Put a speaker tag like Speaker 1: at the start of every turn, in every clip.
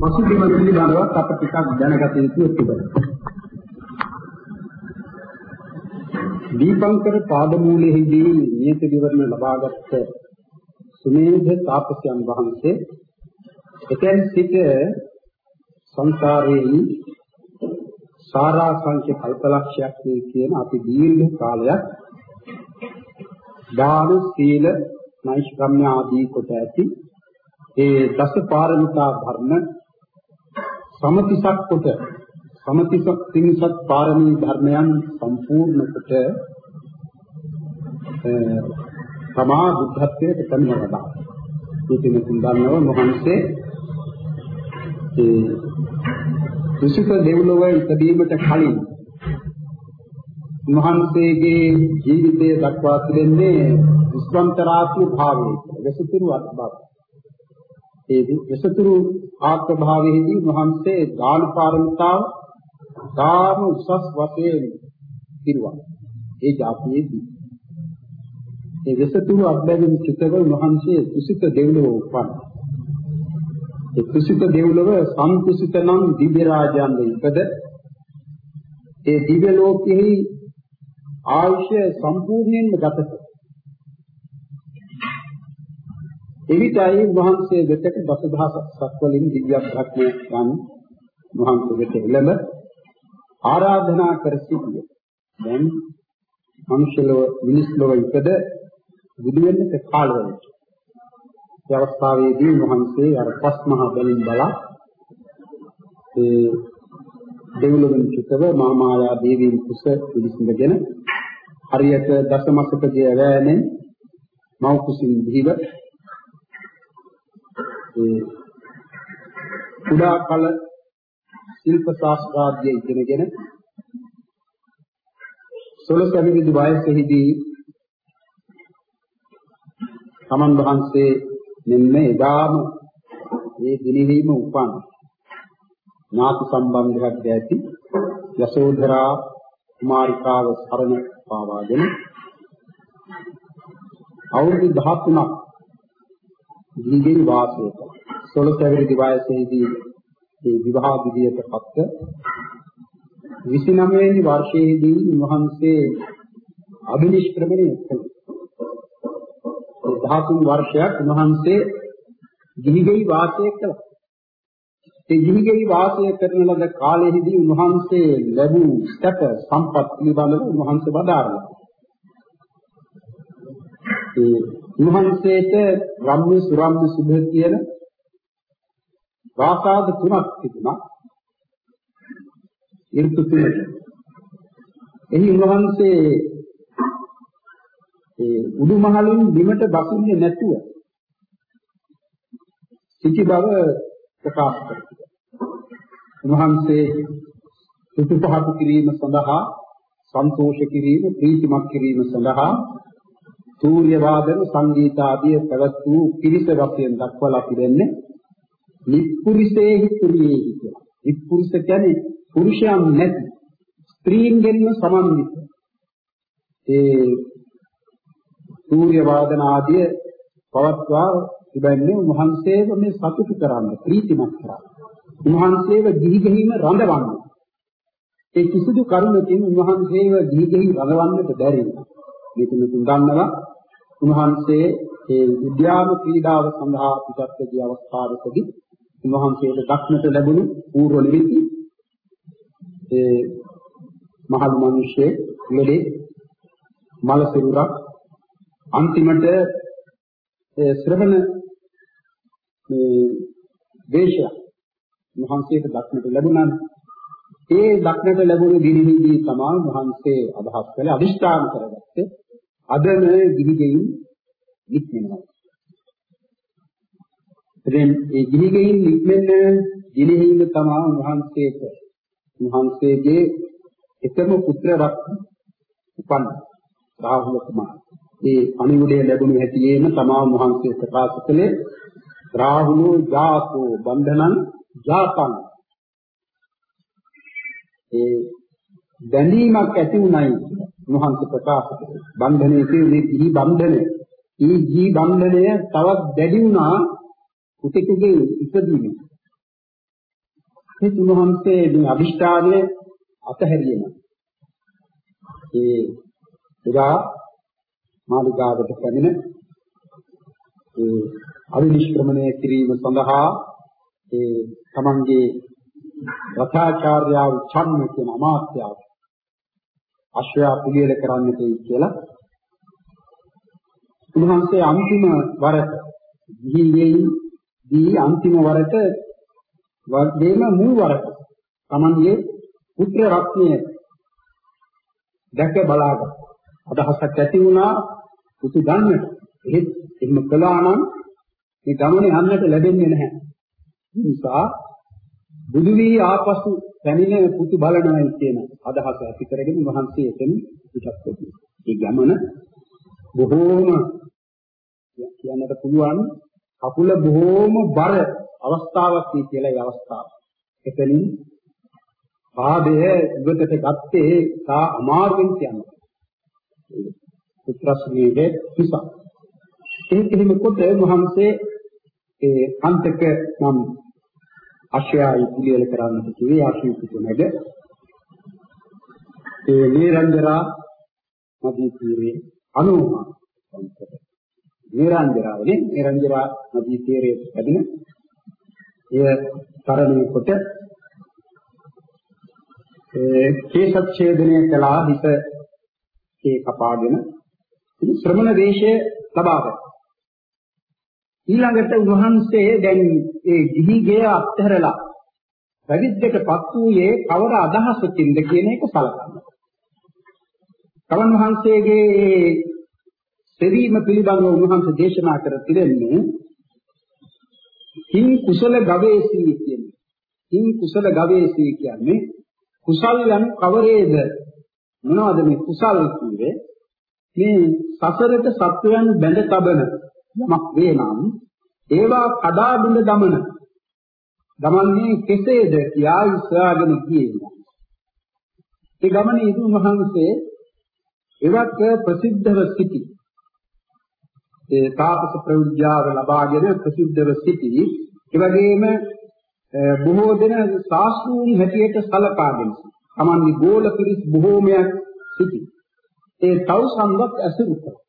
Speaker 1: පසුබිම පිළිබඳව අප ටිකක් දැනගත යුතු තිබෙනවා. දීපංකර පාදමූලයේදී නියත විවරණ ලබාගත් සුමේධ තාපසයන් වහන්සේ එතෙන් සිට සංසාරයේ සාරා සංඛ්‍ය කල්පලක්ෂයක් කියන අපි දීර්ඝ කාලයක් දාන සීල නෛෂ්ක්‍රම්‍ය ආදී කොට ඇති ඒ දස පාරමිතා ධර්ම සමතිසක් කොට සමතිසක් තිනිසක් පාරමී ධර්මයන් සම්පූර්ණ කොට තමා බුද්ධත්වයට පැමිණ වඩා. ඉතින් තුන්දන්නව මොහන්සේ ඒ විසුත දෙව්ලොව ඉදීමට කලින් මහන්සේගේ ජීවිතය දක්වා තිබෙන්නේ විස්වන්තරාත්ම භාවයේ වෙසතුරු අත්බව. ඒ වෙසතුරු ආත්ම භාවයේදී මහන්සේ දාන පාරමිතාව ධාම උසස් වශයෙන් පිරුවා. ඒ જાතියේදී ඒ වෙසතුරු අත්බැවින් චිතව මහන්සේ කුසිත දෙව්ලොව උපන්. ඒ කුසිත දෙව්ලොව සංකුසිත නම් දිව්‍ය රාජයන් ඉපද ඒ දිව්‍ය ලෝකෙහි ආයුෂ සම්පූර්ණයෙන්ම ගත කර. එවිටයි වහන්සේ වෙතට දසදහසක් සත්වලින් දිව්‍ය බ්‍රහ්මයන් වහන්සේ වෙත එළඹ ආරාධනා කර සිටියේ. දැන් මනුෂ්‍යලෝ මිනිස්ලෝ ඉපද බුදු වෙන්නට කාල වෙනවා. ඒ අවස්ථාවේදී වහන්සේ අර පස් මහා බලින් බලා ඒ දෙව්ලොවින් චුතව මාමායා දේවීන් කුස පිළිසිඳගෙන හරියට දසමසකගේ ඇවෑමෙන් මව් කුසින් දීව ඒ කුඩා කල ශිල්ප ශාස්ත්‍රාද්‍ය ඉගෙනගෙන සොළොස් අවුරුදු වයසේදී තමන් වහන්සේ මෙන්න එදාම මේ දිනෙහිම උපන් ඥාති සම්බන්ධයක් ඇති යසෝධරා කුමාරිකාව සරණ පාවාගෙන අවුරුදු 13ක් දීගෙන් වාසය කළා. 16 අවුරුදු වයසේදී මේ විවාහ විදියට පත්ව 29 වෙනි වර්ෂයේදී වහන්සේ අභිනිෂ්ක්‍රමණය කළා. 13 වර්ෂයක් වහන්සේ ගිහිගෙයි වාසය කළා. ඒ ගිහිගෙයි වාසය කරන ලද කාලයේදී උන්වහන්සේ ලැබූ සැප සම්පත් පිළිබඳව උන්වහන්සේ වදාරනවා. ඒ උන්වහන්සේට රම්‍ය සුරම්‍ය සුභ කියන වාසාද තුනක් තිබුණා. ඍතු තුනක. එහි උන්වහන්සේ ඒ උඩුමහලින් බිමට බසින්නේ නැතුව සිටි බව ප්‍රකාශ කරනවා. උන්වහන්සේ සුතු පහතු කිරීම සඳහා සන්තෝෂ කිරීම ප්‍රීතිමත් කිරීම සඳහා සූර්ය වාදන සංගීත ආදී පැවැත් වූ පිරිස වශයෙන් දක්වලා පිළිෙන්නේ නිප්පුරිසේහි පුරියේහි කියලා. නිප්පුරිස කියන්නේ පුරුෂයන් නැති ස්ත්‍රීන්ගෙන්ම සමන්විත. ඒ සූර්ය වාදන ආදී පවත්වා ඉබන්නේ උන්වහන්සේව මේ සතුටු කරන්න ප්‍රීතිමත් කරන්න. උන්වහන්සේව ගිහි ගෙහිම රඳවන්න. ඒ කිසිදු කරුණකින් උන්වහන්සේව ගිහි ගෙහි රඳවන්නට බැරි නෑ. මේක තුන් දන්නවා උන්වහන්සේ ඒ විද්‍යාව ක්‍රීඩාව සඳහා පිටත් ගිය අවස්ථාවකදී උන්වහන්සේට දක්නට ලැබුණු පූර්ව නිමිති ඒ මහලු මිනිස්සේ ලෙඩේ මල සිරුරක් අන්තිමට ඒ ශ්‍රවණ මේ දේශය මහන්සියට දක්නට ලැබුණානේ. ඒ දක්නට ලැබුණු දිනෙහිදී තමයි මහන්සේ අදහස් කළේ අදිෂ්ඨාන කරගත්තේ අදම ගිහිගෙයින් නික්මෙනවා. එතෙන් ඒ ගිහිගෙයින් නික්මෙන්න දිනෙහිම තමයි මහන්සේට මහන්සේගේ එකම පුත්‍ර රත්න උපන්න රාහුල කුමාරයා. ඒ අනිවිඩය ලැබුණු හැටියේම තමා මහන්සිය ප්‍රකාශ කළේ රාහුලෝ ජාතෝ බන්ධනං ජාතං ඒ බැඳීමක් ඇති උනායි මහන්සිය ප්‍රකාශ කළේ බන්ධනයේ කියන්නේ ඉහි බන්ධනය. ඊ ජී බන්ධනය තවත් දැඩි වුණා කුටිකුගේ ඉපදීමේ. ඒ තුන්වහන්සේ මේ අභිෂ්ඨානයේ අතහැරියම ඒ එදා මාලිගාවට පැමිණ ඒ අවිනිෂ්ක්‍රමණය කිරීම සඳහා ඒ තමන්ගේ රථාචාර්යාව චන්න කියන අමාත්‍යාව අශ්වයා පිළියෙල කරන්නටයි කියලා. උන්වහන්සේ අන්තිම වරට ගිහිගෙයි දී අන්තිම වරට වර්ධේම මුල් වරට තමන්ගේ පුත්‍ර රත්නය දැක බලාගත් අදහසක් ඇති වුණා පුතු ගන්නට. එහෙත් එහෙම කළා නම් මේ ගමනේ යන්නට ලැබෙන්නේ නැහැ. නිසා බුදු වී ආපසු පැමිණ පුතු බලනවායි කියන අදහස ඇති කරගෙන වහන්සේ එතන පිටත් වෙනවා. ඒ ගමන බොහෝම කියන්නට පුළුවන් කකුල බොහෝම බර අවස්ථාවක් කියලා ඒ අවස්ථාව. එතනින් පාදය ඉවතට ගත්තේ තා අමාරුවෙන් කියන්නේ. පුත්‍රස්මීගේ නිසා. ඒ කෙනෙම කොට වහන්සේ ඒ අන්තක නම් අශ්වයයි පිළියෙල කරන්නට කිව්වේ ආශීර්වාද නැද ඒ නිරංජරා නදී තීරේ අනුමා සංකත නිරංජරාවනේ නිරංජරා නදී තීරයේ පැදින එය තරණය කොට ඒ කේසච්ඡේදනය කළා හිත ඒ කපාගෙන. ශ්‍රමණ වේශය ලබා ගත්තා. ඊළඟට උන්වහන්සේ දැන් ඒ ගිහිගේ අත්හැරලා පැවිද්දටපත් වූයේ කවර අදහසකින්ද කියන එක සලකන්න. කවන් වහන්සේගේ සෙවීම පිළිබඳව උන්වහන්සේ දේශනා කර තිරෙන්නේ කිං කුසල ගවේෂී කියන්නේ. කිං කුසල ගවේෂී කියන්නේ කුසල් යන කවරේද මොනවද මේ කුසල් කියන්නේ මේ සසරට සත්වයන් බැඳ තබන යමක් වේ නම් ඒවා කඩා බිඳ දමන දමන්නේ කෙසේද කියා ඉස්සාගෙන ගියේ. ඒ ගමනේ ඉදුම් වහන්සේ එවක් ප්‍රසිද්ධව සිටි. ඒ තාපස ප්‍රවිද්‍යාව ලබාගෙන ප්‍රසිද්ධව සිටි. ඒ වගේම බොහෝ දෙන ශාස්ත්‍රූන් හැටියට සලකාගෙන තමන්ගේ ගෝල පිරිස් බොහෝමයක් සිටි. ඒ තවුසන්වත් ඇසුරු කළා.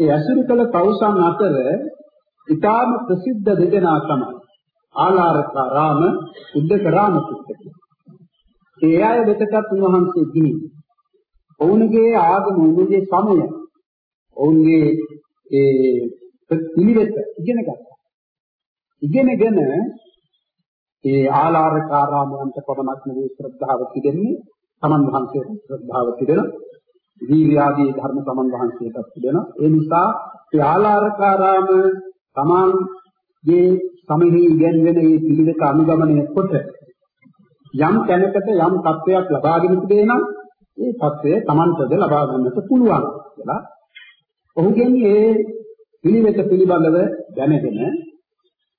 Speaker 1: ඒ ඇසුරු කළ තවුසන් අතර ඊටාම ප්‍රසිද්ධ දෙදෙනා තමයි ආලාරකාරාම උද්දකරාම පුත්‍රය. ඒ අය වෙතටත් උන්වහන්සේ ගිහින් ඔවුන්ගේ ආගම ඔවුන්ගේ සමය ඔවුන්ගේ ඒ පිළිවෙත ඉගෙන ගත්තා. ඉගෙනගෙන ඒ ආලාරකාරාමයන්ට පමණක් නෙවෙයි ශ්‍රද්ධාව තිබෙන්නේ තමන් වහන්සේට ශ්‍රද්ධාව තිබෙනවා වීර්යාදී ධර්ම සමන් වහන්සේටත් තිබෙනවා. ඒ නිසා ත්‍යාලාරකාරාම තමාන්ගේ සමෙහි ඉගෙනගෙන මේ පිළිවෙත අනුගමනය කොට යම් තැනකට යම් තත්වයක් ලබාගෙන තිබේ නම් ඒ තත්වය Tamanටද ලබා ගන්නට පුළුවන් කියලා. ඔහුගෙන් මේ පිළිවෙත පිළිබඳව දැනගෙන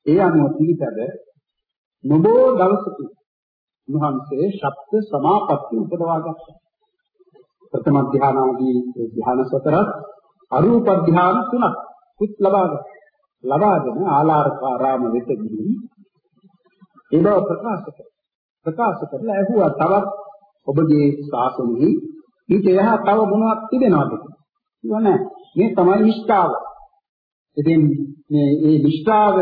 Speaker 1: ඒ අනුව පිළිපද නොබෝ දවසකින් උන්වහන්සේ ශබ්ද සමාපatti උපදවා ගත්තා. ප්‍රථම ධානාදී ධ්‍යාන සතරත් අරූප ධ්‍යාන තුනක් උත් ලබාගෙන ලබාගෙන ආලාරකාරාම වෙත ගිහින් ඒ බව ප්‍රකාශ කර ප්‍රකාශ කරලා ඇහුවා තවත් ඔබගේ ශාසනයෙහි ඊට එහා තව මොනවක් තිබෙනවද? කියලා නෑ. මේ තමයි නිෂ්ඨාව. ඉතින් මේ මේ නිෂ්ඨාව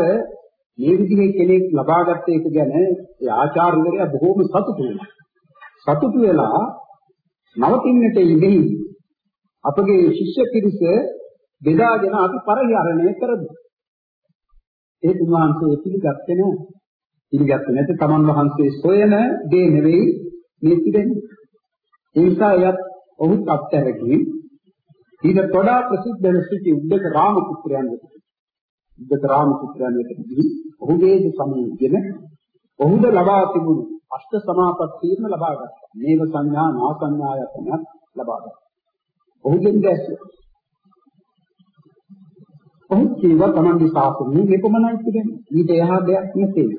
Speaker 1: මේ විදිහේ කෙනෙක් ලබාගත්ත එක ගැන ඒ ආචාර්යවරයා බොහෝම සතුටු වෙනවා. සතුටු වෙලා නවතින්නට ඉඳෙහි අපගේ ශිෂ්‍ය පිරිස බෙදාගෙන අපි පරිහරණය කරමු. ඒ තුන්වහන්සේ පිළිගත්තේ නැහැ. පිළිගත්තේ නැත්නම් තමන් වහන්සේ සොයන දේ නෙවෙයි මේ තිබෙන්නේ. ඒ නිසා එයත් ඔහුත් අත්හැරගින් ඊට වඩා ප්‍රසිද්ධ වෙන සිටි උද්දක රාමපුත්‍රයන් වෙත. උද්දක රාමපුත්‍රයන් වෙත ගිහින් ඔහුගේ සමීපයෙන් ඔහුද ලබා තිබුණු අෂ්ට සමාපත්තියම ලබා ගත්තා. මේව සංඥා නා සංඥායතනක් ලබා ගත්තා. ඔහුගෙන් දැස්සේ. ඔහු කියව තමන්ගේ සාසනෙ මෙපමණයි තිබෙන්නේ. ඊට එහා දෙයක් නැtei.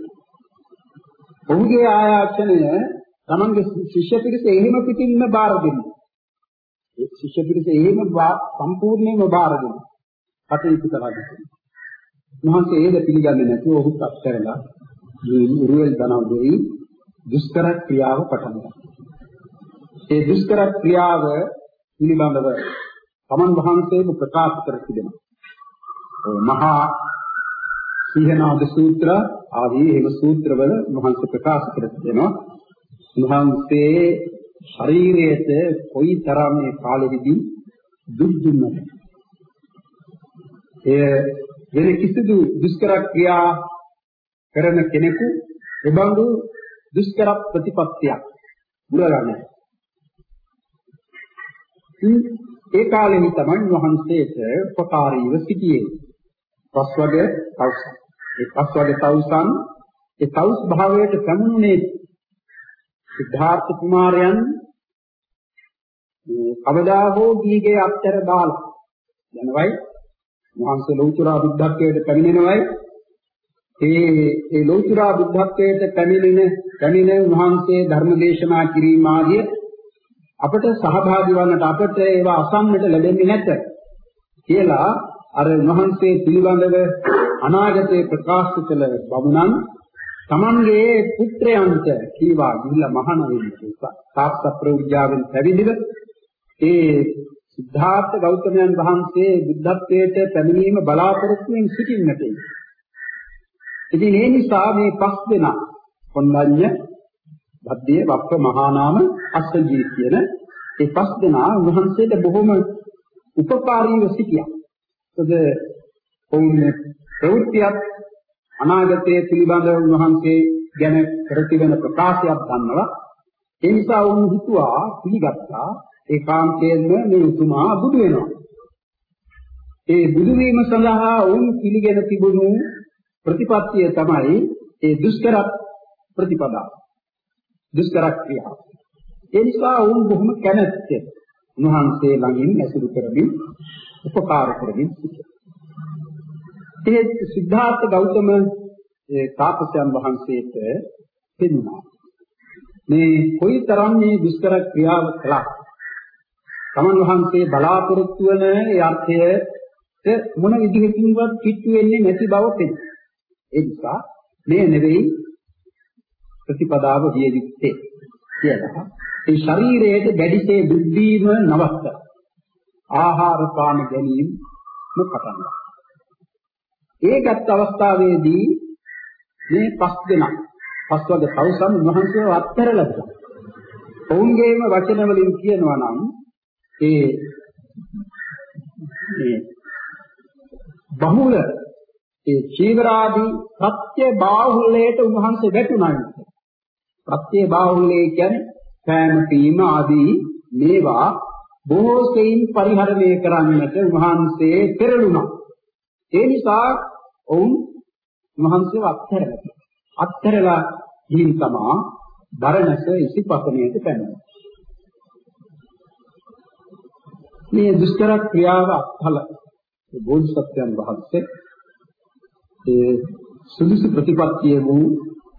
Speaker 1: ඔහුගේ ආයාචනය තමන්ගේ ශිෂ්‍ය පිරිස එහෙම පිටින්ම බාර දෙන්නේ. ඒ ශිෂ්‍ය පිරිස එහෙම සම්පූර්ණයෙන්ම බාර දෙන්නේ. කටයුතු කරගන්න. මහන්සේ ඒද පිළිගන්නේ නැතුව ඔහුත් අත්හැරලා මේ උරුවෙල් දනව දෙයි දුෂ්කර ක්‍රියාව පටන් ගන්නවා. ඒ දුෂ්කර ක්‍රියාව පිළිබඳව තමන් වහන්සේම ප්‍රකාශ කර තිබෙනවා. මහා සීහනාද සූත්‍ර ආදී එහෙම සූත්‍රවල මහන්ස ප්‍රකාශ කර තිබෙනවා. මහන්සේ ශරීරයට කොයි තරම් මේ කාලෙදිදී දුක් දුන්නද? එය වෙන කිසිදු දුෂ්කර ක්‍රියා කරන කෙනෙකු එබඳු දුෂ්කර ප්‍රතිපත්තියක් බුරගන්නේ. ඒ කාලෙහි තමයි වහන්සේට උපකාරීව සිටියේ. පස්වග තවුසන්. ඒ පස්වග තවුසන් ඒ තවුස් භාවයට පැමුණුනේ සිද්ධාර්ථ කුමාරයන් කවදා හෝ දීගේ අත්තර දාලා යනවයි වහන්සේ ලෞතුරා බුද්ධත්වයට පැමිණෙනවයි ඒ ඒ ලෞතුරා බුද්ධත්වයට පැමිණෙන පැමිණ වහන්සේ ධර්ම දේශනා කිරීම ආදී අපට සහභාගී වන්නට අපට ඒවා අසන්නට ලැබෙන්නේ නැත කියලා අර වහන්සේ පිළිබඳව අනාගතයේ ප්‍රකාශ කළ බමුණන් තමන්ගේ පුත්‍රයන්ට කීවා ගිහිල්ලා මහාන වෙන්න කියලා. තාප්ත ප්‍රවිද්‍යාවෙන් පැවිදිව ඒ සිද්ධාර්ථ ගෞතමයන් වහන්සේ බුද්ධත්වයට පැමිණීම බලාපොරොත්තු වෙන සිටින්නට. ඉතින් ඒ නිසා මේ පස් දෙනා කොණ්ඩඤ්ඤ, බද්දේ, වප්ප, මහානාම, අස්සජී කියන ඒ පස් දෙනා වහන්සේට බොහොම උපකාරීව සිටියා. මොකද ඔවුන් ප්‍රවෘත්තියක් අනාගතයේ පිළිබඳව උන්වහන්සේ ගැන කර තිබෙන ප්‍රකාශයක් ගන්නවා. ඒ නිසා වුන් හිතුවා පිළිගත්තා ඒකාන්තයෙන්ම මේ උතුමා බුදු වෙනවා. ඒ බුදු වීම සඳහා වුන් පිළිගෙන තිබුණු ප්‍රතිපත්තිය තමයි ඒ දුෂ්කර ප්‍රතිපදාව. දුෂ්කර ක්‍රියාව. ඒ නිසා වුන් බොහොම කැමැත්තෙන් උන්වහන්සේ ළඟින් ඇසුරු කරමින් උපකාර කරමින් සිටියා. ඒ සිද්ධාර්ථ ගෞතම ඒ තාපසයන් වහන්සේට පෙන්වනවා. මේ කොයිතරම් මේ දුෂ්කර ක්‍රියාව කළා. තමන් වහන්සේ බලාපොරොත්තු වන ඒ අර්ථයට මොන විදිහකින්වත් කිට්ටු වෙන්නේ නැති බව පෙනේ. ඒ නිසා මේ නෙවෙයි ප්‍රතිපදාව විය යුත්තේ කියලා. ඒ ශරීරයේ දැඩිසේ බුද්ධීම නවත්ත. ආහාර පාන ගැනීම පටන් ගන්නවා. ඒකත් අවස්ථාවේදී මේ පස් දෙනා පස්වග තවුසන් වහන්සේව අත්හැරලා දුන්නා. ඔවුන්ගේම වචන වලින් කියනවා නම් ඒ මේ බහුල ඒ චීවරාදී සත්‍ය බාහුල්‍යයට උන්වහන්සේ වැටුණා. සත්‍ය බාහුල්‍ය කියන්නේ පෑම පීම ආදී මේවා බොහෝ සෙයින් පරිහරණය කරන්නට උන්වහන්සේ පෙරළුණා. ඒ නිසා ඔවුන් මහන්සියව අත්හැරලා අත්හැරලා ගිහින් තමා බරණැස ඉසිපතනයට පැමිණෙනවා. මේ දුෂ්කර ක්‍රියාව අත්හල බෝධිසත්වයන් වහන්සේ ඒ සුදුසු ප්‍රතිපත්තිය වූ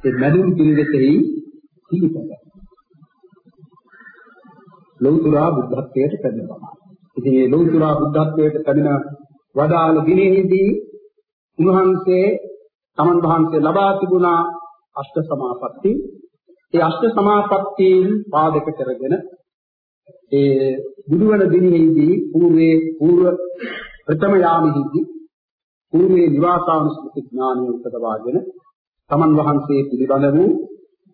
Speaker 1: ඒ මැදුම් පිළිවෙතෙහි පිළිපදයි. ලෞතර බුද්ධත්වයට පැමිණෙනවා. ඉතින් මේ ලෞතර බුද්ධත්වයට පැමිණ වදාළ දිනෙහිදී උන්වහන්සේ තමන් වහන්සේ ලබා තිබුණා අෂ්ට සමාපatti. ඒ අෂ්ට සමාපත්තීන් පාදක කරගෙන ඒ බුදුවන දිනෙහිදී పూర్වේ పూర్ව ප්‍රථම යාමෙහිදී పూర్වේ නිවාසානුස්මෘති ඥානය උපදවාගෙන තමන් වහන්සේ පිළිබඳ වූ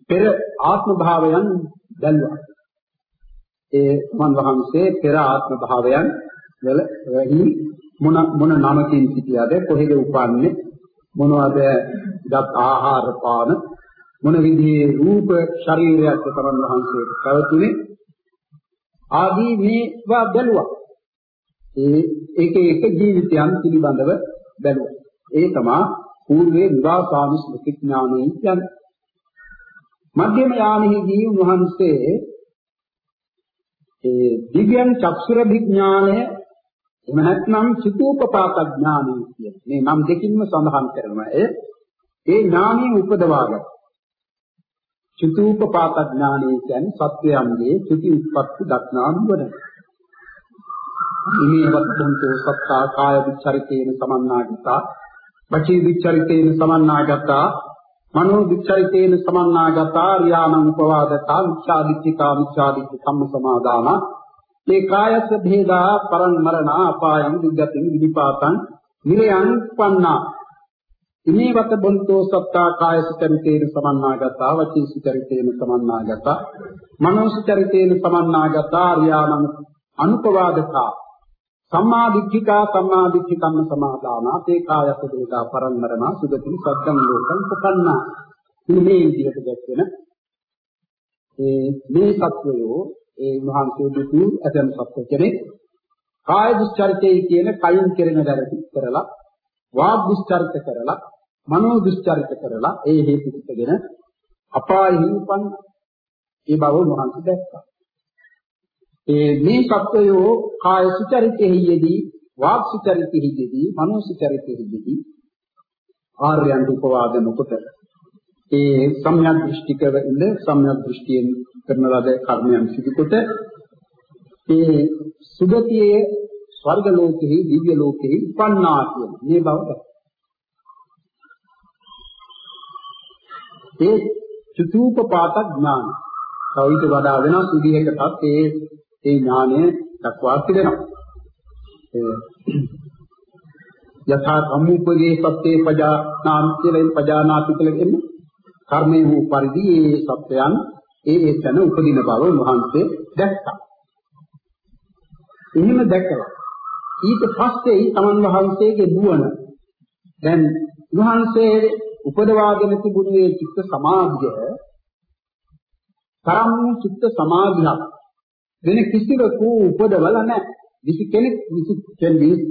Speaker 1: පෙර ආත්ම භාවයන් දැල්වා. ඒ තමන් වහන්සේ පෙර ආත්ම භාවයන් වල මොන මොන නමකින් සිටියද කොහෙද උපන්නේ මොනවද දත් ආහාර පාන මොන විදිහේ රූප ශරීරයක් තමන් වහන්සේට පැවතුනේ ආදී මේවා බැලුවා ඒ ඒක එක ජීවිතයන් පිළිබඳව බැලුවා. ඒ තමයි పూర్වේ විවාසානුස්මෘති ඥානය කියන්නේ මධ්‍යම යාමෙහිදී උන්වහන්සේ ඒ දිව්‍යං චක්ෂුර විඥානය එහෙම නැත්නම් චිතෝපපාත ඥානය කියන. මේ නම් දෙකින්ම සඳහන් කරනවා ඒ. ඒ ඥානය උපදවාගත්. චිතෝපපාත ඥානය කියන්නේ සත්වයන්ගේ චුති උත්පත්ති දක්නා නුවණ. ඉමේ වත්තන්තෝ සත්තා කාය විචරිතේන සමන්නාගතා වචී විචරිතේන සමන්නාගතා මනෝ විචරිතේන සමන්නාගතා රියානං උපවාදතා මිච්ඡාදිත්‍තිකා මිච්ඡාදිත්‍ති කම්ම සමාදාන. ඒ කායස්ස භේදා පරං මරණ අපායං දුග්ගතින් විනිපාතං නිරයන් පන්නා ඉමේවත බොන්තෝ සත්තා කායස චරිතේන සමන්නාගතා වචීස චරිතේන සමන්නාගතා මනෝස චරිතේන සමන්නාගතා රියානං අනුපවාදතා. සම්මා දිට්ඨිකා සම්මා දිට්ඨිකම්ම සමාදානා. තේ කායස දේදා පරම්මරණ සුගති සද්දම් ලෝකං පකන්නා මේ විදිහට දැක්වෙන ඒ මේ සත්වයෝ ඒ මහන්සිය දුතු ඇතම් සත්ව කෙනෙක් කාය දුස්චරිතය කියන කයින් කෙරෙන වැරදි කරලා වාග් දුස්චරිත කරලා මනෝ දුස්චරිත කරලා ඒ හේතු පිටගෙන අපායෙහි උපන් ඒ බව මහන්සි දැක්කා. ඒ මේ සත්වයෝ කාය සුචරිතෙහි යෙදී වාක් සුචරිතෙහි යෙදී මනෝ සුචරිතෙහි යෙදී ආර්යයන් උපවාද නොකොට ඒ සම්‍යක් දෘෂ්ටිකව ඉඳ සම්‍යක් දෘෂ්ටියෙන් කරන ලද කර්මයන් සිදුකොට ඒ සුගතියේ ස්වර්ග ලෝකෙහි දිව්‍ය ලෝකෙහි උපන්නා කියන මේ බව ඒ චතුූපපාත ඥාන. කවිත වඩා වෙනස් විදිහකටත් ඒ ඒ ඥානය දක්වා තිබෙනවා. යථා සම්මුපගේ සත්‍යේ පජානාම් කියලා පජානාති කියලා කියන්නේ කර්මයේ වූ පරිදි ඒ සත්‍යයන් ඒ ඒ තැන උපදින බව මහන්සේ දැක්කා. එහෙම දැක්කලා ඊට පස්සේ තමන් වහන්සේගේ නුවණ දැන් වහන්සේ උපදවාගෙන තිබුණු මේ චිත්ත සමාධිය තරම් චිත්ත සමාධියක් වෙන කිසිවකු උපදවල නැහැ. කිසි කෙනෙක් කිසි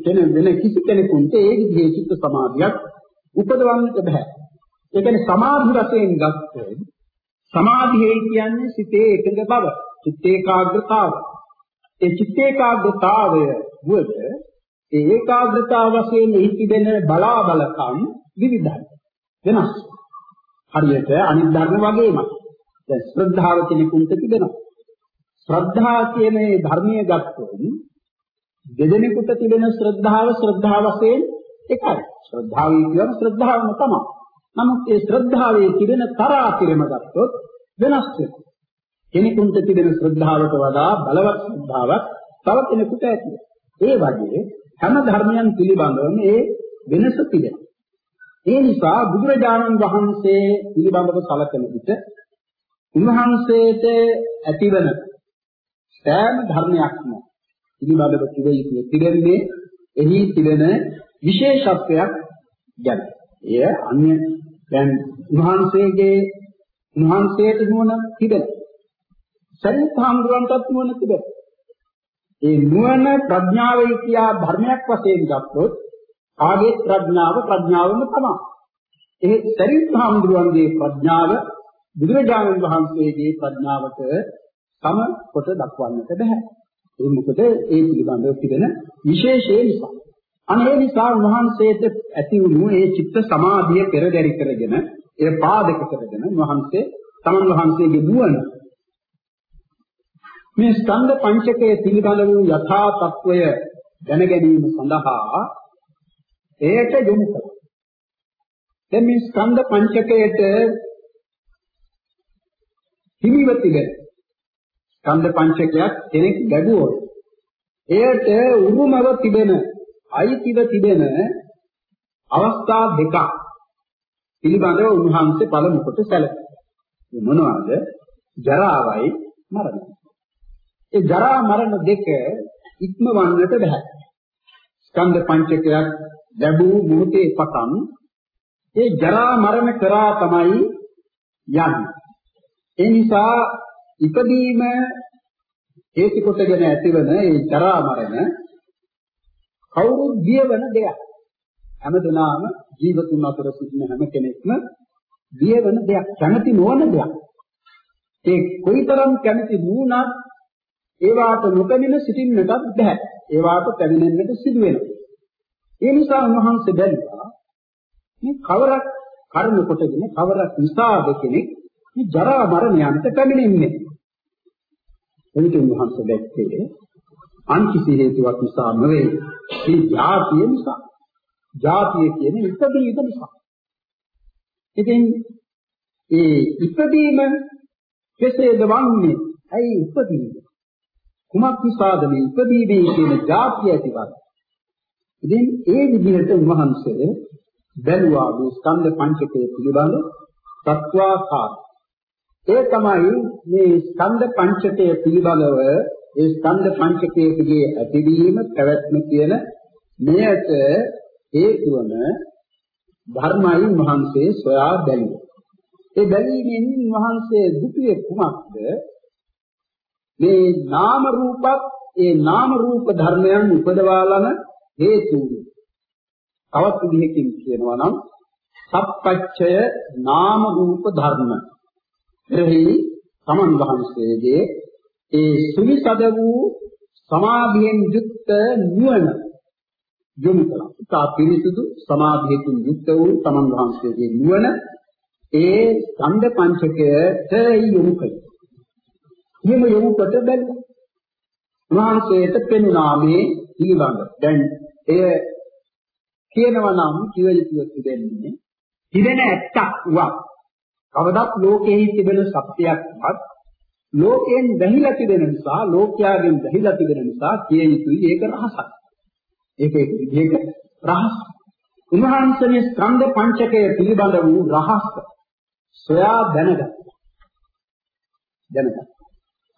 Speaker 1: කෙනෙක් වෙන කිසි කෙනෙකුට ඒ විදිහේ චිත්ත සමාධියක් උපදවන්නට බෑ. ඒ කියන්නේ සමාධි වශයෙන් ගත්තොත් සමාධිය කියන්නේ සිතේ එකඟ බව, චිත්ත ඒකාග්‍රතාව. ඒ චිත්ත ඒකාග්‍රතාවය වුවද ඒ ඒකාග්‍රතාව වශයෙන් එහි තිබෙන බලාබලකම් විවිධයි. වෙනස්. හරියට අනිත් ධර්ම වගේමයි. දැන් ශ්‍රද්ධාව කෙනෙකුට තිබෙනවා. ශ්‍රද්ධා කියන මේ ධර්මයේ ගත්තොත් දෙදෙනෙකුට තිබෙන ශ්‍රද්ධාව ශ්‍රද්ධාව වශයෙන් එකයි. ශ්‍රද්ධාව කියන ශ්‍රද්ධාවම තමයි. නමුත් ඒ ශ්‍රද්ධාවේ තිබෙන තරාතිරම ගත්තොත් වෙනස් වෙනවා. කෙනෙකුට තිබෙන ශ්‍රද්ධාවට වඩා බලවත් ශ්‍රද්ධාවක් තව කෙනෙකුට ඇති. ඒ වගේ හැම ධර්මයන් පිළිබඳවම ඒ වෙනස තිබෙනවා. ඒ නිසා බුදුරජාණන් වහන්සේ පිළිබඳව සලකන විට උන්වහන්සේට ඇතිවන සෑම ධර්මයක්ම පිළිබඳව කිව යුතු තිබෙන්නේ එහි තිබෙන විශේෂත්වයක් ගැන. එය අන්‍ය දැන් උන්වහන්සේගේ උන්වහන්සේට නුවණ තිබෙන. සරිත් හාමුදුරන්ටත් නුවණ තිබෙන. ඒ නුවණ ප්‍රඥාවයි කියා ධර්මයක් වශයෙන් ගත්තොත් ආගේ ප්‍රඥාව ප්‍රඥාවම තමයි. ඒ සරිත් හාමුදුරන්ගේ ප්‍රඥාව බුදුරජාණන් වහන්සේගේ ප්‍රඥාවට සම කොට දක්වන්නට බෑ. ඒ මොකද ඒ පිළිබඳව තිබෙන විශේෂයේ නිසා. අනේ නිසා වහන්සේට ඇති වුණු ඒ චිත්ත සමාධිය පෙරදරි කරගෙන ඒ පාදක කරගෙන වහන්සේ තමන් වහන්සේගේ නුවණ මේ ස්කන්ධ පංචකයේ පිළිබඳ වූ යථා තත්වය දැන ගැනීම සඳහා එයට යොමු කළා. දැන් මේ ස්කන්ධ පංචකයට හිමිව තිබෙන ස්කන්ධ පංචකයක් කෙනෙක් ලැබුවොත් එයට උරුමව තිබෙන අයිතිව තිබෙන අවස්ථා දෙකක් පිළිබඳව උන්වහන්සේ පළමු කොට සැලකුවා. මේ මොනවාද? ජරාවයි මරණයි. ඒ ජරා මරණ දෙක ඉක්මවන්නට බෑ. ස්කන්ධ පංචකයක් ලැබූ මොහොතේ පටන් ඒ ජරා මරණ කරා තමයි යන්නේ. ඒ නිසා ඉපදීම හේතු කොටගෙන ඇතිවන ඒ ජරා මරණ කවුරුත් දියවන දෙයක්. හැමදෙනාම ජීවතුන් අතර සිටින හැම කෙනෙක්ම දියවන දෙයක්, කැමති නොවන දෙයක්. ඒ කොයිතරම් කැමති වුණත් ඒවාට නොපැමිණ සිටින්නටත් බෑ. ඒවාට පැමිණෙන්නට සිදු වෙනවා. ඒ නිසා උන්වහන්සේ බැලුවා මේ කවරක් කර්ම කොටගෙන කවරක් නිසාද කෙනෙක් මේ ජරා මරණයන්ට පැමිණෙන්නේ. එවිට උන්වහන්සේ දැක්කේ අන් කිසි හේතුවක් නිසා නෙවෙයි. මේ ජාතිය නිසා. ජාතිය කියන්නේ ඉපදීම නිසා. ඉතින් ඒ ඉපදීම කෙසේද වන්නේ? ඇයි ඉපදීම? කුමක් නිසාද මේ ඉපදීමේ කියන જાතිය ඇතිවන්නේ? ඉතින් ඒ විදිහට උන්වහන්සේ බැලුවා මේ ස්කන්ධ පංචකය පිළිබඳ තත්වාකාර. ඒ තමයි මේ ස්කන්ධ පංචකය පිළිබඳව ඒ ස්කන්ධ පංචකයේ ඇතිවීම පැවැත්ම කියන මෙයට හේතු වන ධර්මයි වහන්සේ සොයා බැලුවා. ඒ බැලීමෙන් වහන්සේ දුටුවේ කුමක්ද? මේ නාම රූපත් ඒ නාම රූප ධර්මයන් උපදවාලන හේතු. තවත් විදිහකින් කියනවා නම් සප්පච්චය නාම රූප ධර්ම. එහි තමන් වහන්සේගේ ඒ සුවිසද වූ සමාධියෙන් යුක්ත නුවණ යොමු කළා. ඉතා පිරිසුදු සමාධියකින් යුක්ත වූ තමන් වහන්සේගේ නුවණ ඒ ඡන්ද පංචකයට යොමු කළා. එහෙම යොමු කොට බැලුවා. වහන්සේට පෙනුණා මේ ඊළඟ. දැන් එය කියනවා නම් කිව යුතුව තිබෙන්නේ තිබෙන ඇත්තක් වක්. කවදත් ලෝකෙහි තිබෙන සත්‍යයක්වත් ලෝකයෙන් බැහැලා තිබෙන නිසා ලෝකයාගෙන් බැහැලා තිබෙන නිසා කිය යුතුයි ඒක රහසක්. ඒක ඒක විදිහක රහස. උන්වහන්සේ ස්කන්ධ පංචකය පිළිබඳ වූ රහස සොයා දැනගත්තා. දැනගත්තා.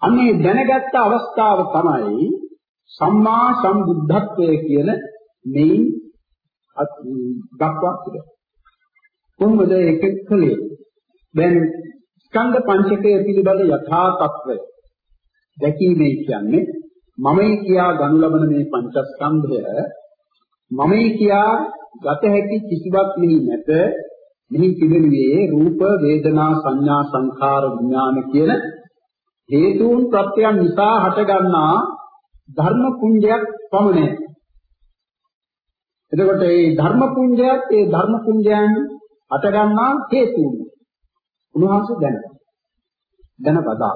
Speaker 1: අන්නේ දැනගත්ත අවස්ථාව තමයි සම්මා සම්බුද්ධත්වය කියන මෙයින් දක්වා තිබෙනවා. කොහොමද ඒක කලේ? දැන් ස්කන්ධ පංචකය පිළිබඳ යථා තත්වය දැකීමේ කියන්නේ මමයි කියා ගනු ලබන මේ පංචස්කන්ධය මමයි කියා ගත හැකි කිසිවක් මෙහි නැත මෙහි තිබෙනුයේ රූප වේදනා සංඥා සංඛාර විඥාන කියන හේතුන් ප්‍රත්‍යයන් නිසා හටගන්නා ධර්ම පුඤ්ජයක් පමණයි. එතකොට මේ ධර්ම පුඤ්ජයත් ඒ ධර්ම පුඤ්ජයන් හටගන්නා හේතුන් උන්වහන්සේ දැනගන්න දැනපදා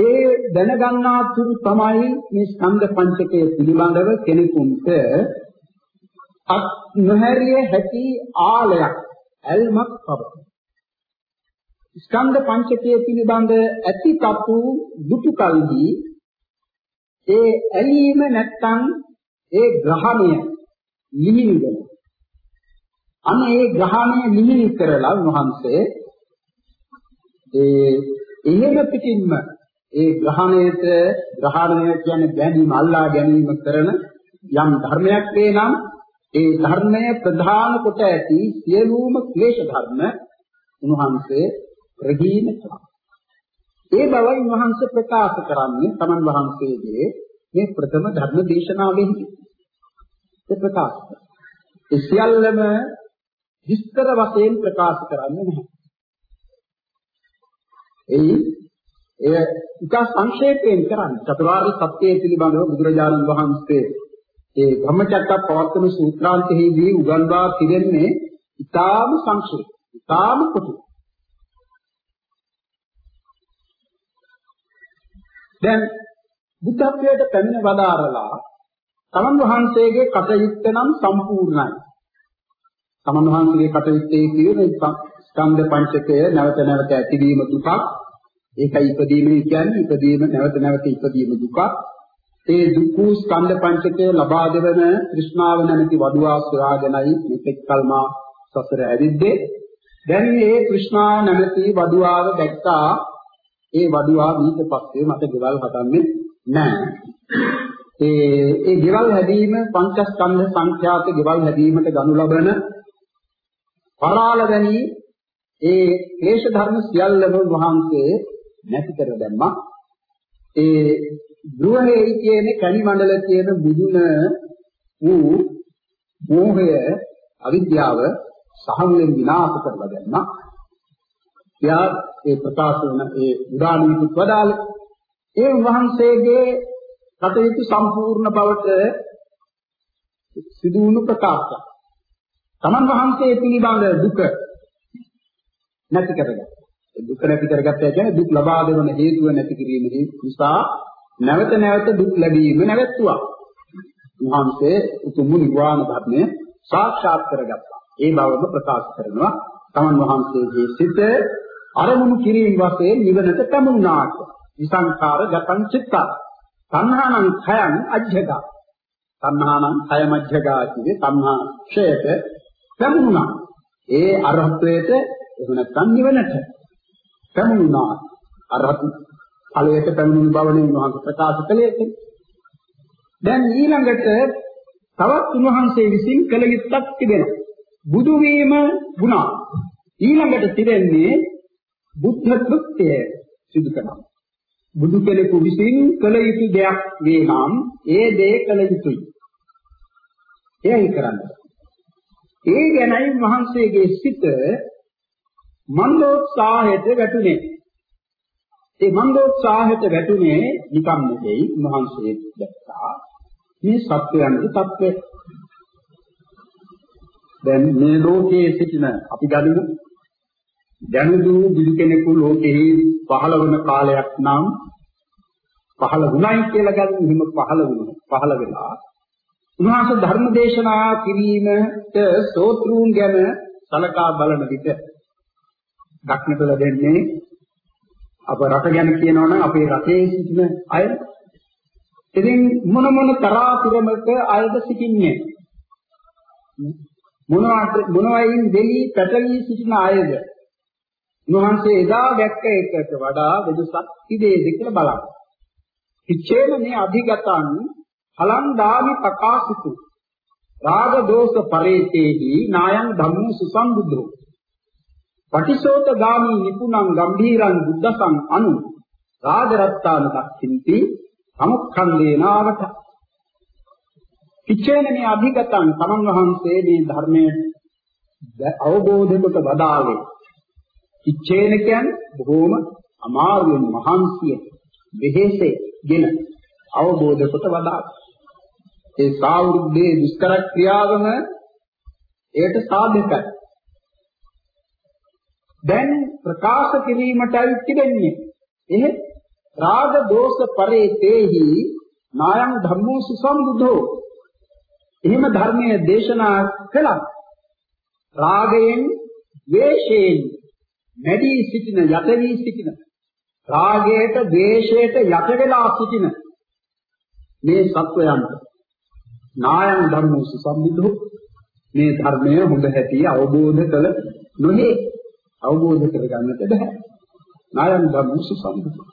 Speaker 1: ඒ දැනගන්නා තුරු තමයි මේ ස්කන්ධ පංචකය පිළිබඳව කෙනෙකුට අත් නොහැරිය හැකි ආලයක් ඇල්මක් පවතී. ස්කන්ධ පංචකය පිළිබඳ ඇති තතු දුටු කල්හි ඒ ඇලීම නැත්තම් ඒ ග්‍රහණය නිමිනි වෙනවා. අන්න ඒ ග්‍රහණය නිමිනි කරලා උන්වහන්සේ ඒ එහෙම පිටින්ම ඒ ග්‍රහණයට ග්‍රහණය කියන්නේ ගැනීම අල්ලා ගැනීම කරන යම් ධර්මයක් වේ නම් ඒ ධර්මය ප්‍රධාන කොට ඇති සියලුම ක්ලේශ ධර්ම උන්වහන්සේ ප්‍රහීන කළා. ඒ බවයි උන්වහන්සේ ප්‍රකාශ කරන්නේ තමන් වහන්සේගේ මේ ප්‍රථම ධර්ම දේශනාවෙහි. ඒ ප්‍රකාශ කරා. ඒ සියල්ලම විස්තර වශයෙන් ප්‍රකාශ කරන්නේ නැහැ. ඒ එය ඉතා සංක්ෂේපයෙන් කරන්නේ චතුරාර්ය සත්‍යය පිළිබඳව බුදුරජාණන් වහන්සේ ඒ ධම්මචක්කප්පවත්තන සූත්‍රාන්තයේදී උගන්වා තිබෙන්නේ ඉතාම සංක්ෂේප, ඉතාම කොටු. දැන් බුද්ධත්වයට පැමිණ වදාරලා තමන් වහන්සේගේ කටයුත්ත නම් සම්පූර්ණයි. සමන් වහන්සේගේ කටයුත්තේ කියන ස්කන්ධ පංචකය නැවත නැවත ඇතිවීම දුකක් ඒකයි ඉපදීම කියන්නේ ඉපදීම නැවත නැවත ඉපදීම දුකක් ඒ දුක් වූ ස්කන්ධ පංචකය ලබා දෙවන তৃෂ්ණාව නැමැති වඩුවා සොයාගෙනයි මෙතෙක් කල්මා සසර ඇවිද්දේ. දැන් මේ তৃෂ්ණා නැමැති වඩුවාව දැක්කා ඒ වඩුවා ඊට පස්සේ මට ගෙවල් හදන්නේ නැහැ. ඒ ඒ ගෙවල් හැදීම පංචස්කන්ධ සංඛ්‍යාත ගෙවල් හැදීමට ගනු ලබන පරාල වැනි ඒ ක්ලේශ ධර්ම සියල්ලම වහන්සේ නැති කර දැම්මා. ඒ ගෘහයේ කියන කණි මණ්ඩල කියන බුදුන වූ මෝහය අවිද්‍යාව සහමුවෙන් විනාශ කරලා දැම්මා. එයා ඒ ප්‍රකාශ වන ඒ උදානීකුත් වදාළ ඒ වහන්සේගේ කටයුතු සම්පූර්ණ බවට සිදු වුණු ප්‍රකාශය. තමන් වහන්සේ පිළිබඳ දුක නැති කරගත්තා. දුක නැති කරගත්තා කියන්නේ දුක් ලබා දෙන හේතුව නැති කිරීම නිසා නැවත නැවත දුක් ලැබීම නැවැත්තුවා. උන්වහන්සේ උතුම් නිර්වාණ ධර්මය සාක්ෂාත් කරගත්තා. ඒ බවම ප්‍රකාශ කරනවා තමන් වහන්සේගේ සිත අරමුණු කිරීම වශයෙන් නිවනට පැමුණාට විසංකාර ගතං චිත්ත තණ්හානං khයං අජ්ජගා තණ්හානං khය මජ්ජගා කියේ තණ්හා ක්ෂයට පැමුණා ඒ අරහත්වයට එහෙම නැත්නම් නිවනට පැමුණා අරහත් ඵලයට පැමුණු බවනේ උන්වහන්සේ ප්‍රකාශ කළේ දැන් ඊළඟට තවත් උන්වහන්සේ විසින් කළ යුත්තක් තිබෙනවා බුදු වීම ගුණා ඊළඟට තිබෙන්නේ බුද්ධ කෘත්‍යය සිදු කරනවා. බුදු කෙනෙකු විසින් කළ යුතු දෙයක් වේ නම් ඒ දේ කළ යුතුයි. එයයි කරන්නේ. ඒ ගැනයි මහන්සේගේ සිත මන්දෝත්සාහයට වැටුනේ. ඒ මන්දෝත්සාහයට වැටුනේ නිකම් නෙවෙයි මහන්සේ දැක්කා. මේ සත්‍යයන්ගේ தත්ත්වය. දැන් මේ ලෝකයේ සිටින අපි ගනිමු දැනුදු බුදු කෙනෙකු ලෝකෙහි පහළ වන කාලයක් නම් පහළ වුණයි කියලා ගන්න එහෙම පහළ වුණා පහළ වෙලා උන්වහන්සේ ධර්ම දේශනා කිරීමට සෝත්‍රුන් ගැන සලකා බලන විට දක්නට ලැබෙන්නේ අප රට ගැන කියනවනම් අපේ රටේ සිටින අය. ඉතින් මොන මොන තරාතිරමක අයද සිටින්නේ? මොනවාට මොනවයින් දෙලී පැටලී සිටින අයද? උන්වහන්සේ එදා දැක්ක එකට වඩා වෙනසක් තිබේද කියලා බලන්න. ඉච්ඡේන මේ අධිගතං හලං දාමි ප්‍රකාශිතු. රාග දෝෂ පරේතේහි නායං ධම්මෝ සුසම්බුද්ධෝ. පටිසෝත ගාමි නිපුණං ගම්භීරං බුද්ධසං අනු. රාජරත්තාන දක්ඛින්ති සමුක්ඛන්දේනාවට ඉච්ඡේන මේ අධිගතං තමන් වහන්සේ මේ ධර්මයේ අවබෝධ කොට වදාළේ. ඉච්ඡේන කියන්නේ බොහෝම අමාරුවෙන් මහන්සිය වෙහෙසෙගෙන අවබෝධ කොට වදා. ඒ සාවෘද්ධේ දුෂ්කර ක්‍රියාවම ඒට සාධකයි. දැන් ප්‍රකාශ කිරීමටයි තිබෙන්නේ. එහෙත් රාග දෝෂ පරේතේහි නායං ධම්මෝ සුසම්බුද්ධෝ එහෙම ධර්මයේ දේශනා කළා රාගයෙන් ද්වේෂයෙන් නැදී සිටින යට වී සිටින රාගයට ද්වේෂයට යට වෙලා සිටින මේ සත්වයන්ට නායන් ධම්මෝ සම්බුද්ධෝ මේ ධර්මය හොඳ හැටි අවබෝධ කළ නොහේ. අවබෝධ කරගන්නට බෑ. නායන් ධම්මෝ සම්බුද්ධෝ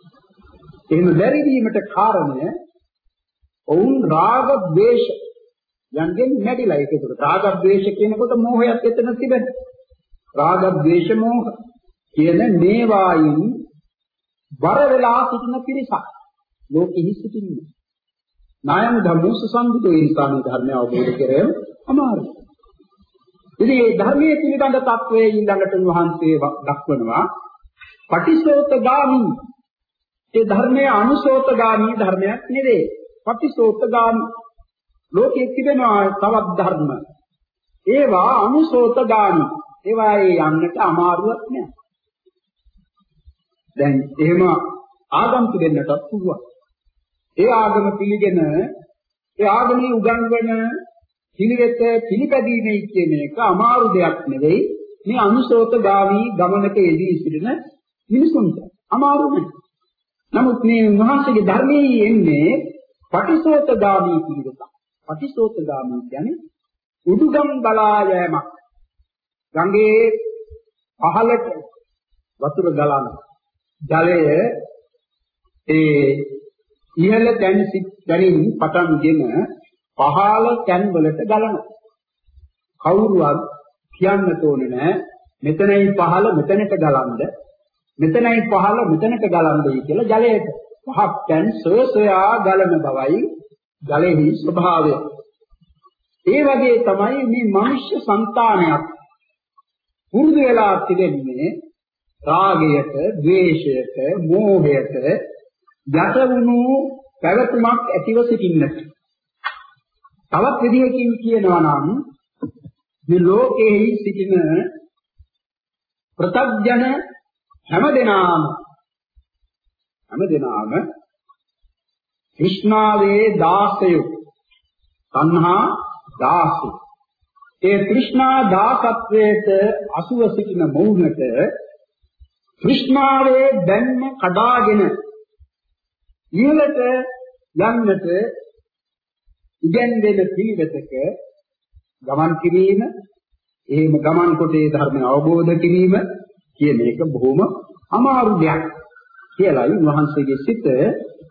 Speaker 1: එහෙම බැරි වීමට කාරණය ඔවුන් රාග ද්වේෂ යන්ගෙන් නැදිලා ඒකේද රාග ද්වේෂ කියනකොට මෝහයත් එතන තිබෙනවා. රාග ද්වේෂ මෝහ කියන මේවායින් බර වෙලා සිටින පිරිසක්. ලෝකෙහි සිටින්නේ. නායම ධම්මෝස සම්බුදු ඒ නිසා මේ ධර්මය අවබෝධ කරගන්න අමාරුයි. ඉතින් මේ ධර්මයේ පිළිබඳ තත්වයේ ඊළඟට වහන්සේ දක්වනවා පටිසෝතගාමි. ඒ ධර්මයේ අනුසෝතගාමි ධර්මයක් නෙවෙයි. පටිසෝතගාමි. ලෝකයේ තිබෙනවා තවත් ධර්ම. ඒවා අනුසෝතගාමි. ඒවා යන්නට අමාරුවක් නෑ. දැන් එහෙම ආගම් පිළිගන්නටත් පුළුවන්. ඒ ආගම පිළිගෙන ඒ ආගමේ උගන්වන පිළිවෙත පිළිපැදීමේ කියන එක අමාරු දෙයක් නෙවෙයි. මේ අනුසෝත ගාමි ගමනක යෙදී සිටින මිනිසුන්ට අමාරු නෙවෙයි. නමුත් මේ මහත්කේ ධර්මයේ එන්නේ පටිසෝත ගාමි පිළිවෙත. පටිසෝත ගාමි කියන්නේ උඩුගම් බලා යෑමක්. ගඟේ පහළට වතුර ගලන ජලය ඒ ඉහළ තැන් දැනින් පටන්ගෙන පහළ තැන් වලට ගලනවා. කවුරුවත් කියන්න තෝරන්නේ නැහැ මෙතනයි පහළ මෙතනට ගලන්ද මෙතනයි පහළ මෙතනට ගලන්දයි කියලා ජලයට පහක් තැන් සොයසොයා ගලන බවයි ජලෙහි ස්වභාවය. ඒ වගේ තමයි මේ මනුෂ්‍ය సంతානයක් පුරුදු වෙලා තිබෙන්නේ රාගයට, ද්වේෂයට, මෝහයට යට වුණු පැවතුමක් ඇතිව සිටින්නට. තවත් විදිහකින් කියනවා නම් මේ ලෝකයේ සිටින ප්‍රත්‍යඥ හැමදෙනාම හැමදෙනාම කෘෂ්ණාවේ දාසය තණ්හා දාසය ඒ තෘෂ්ණා දාසත්වයට අසුව සිටින මොහුනට තෘෂ්ණාවේ දැන්න කඩාගෙන ඉහළට යන්නට ඉගැන්වෙන පිළිවෙතක ගමන් කිරීම එහෙම ගමන් කොට ඒ ධර්මය අවබෝධ කිරීම කියන එක බොහොම අමාරු දෙයක් කියලායි වහන්සේගේ සිත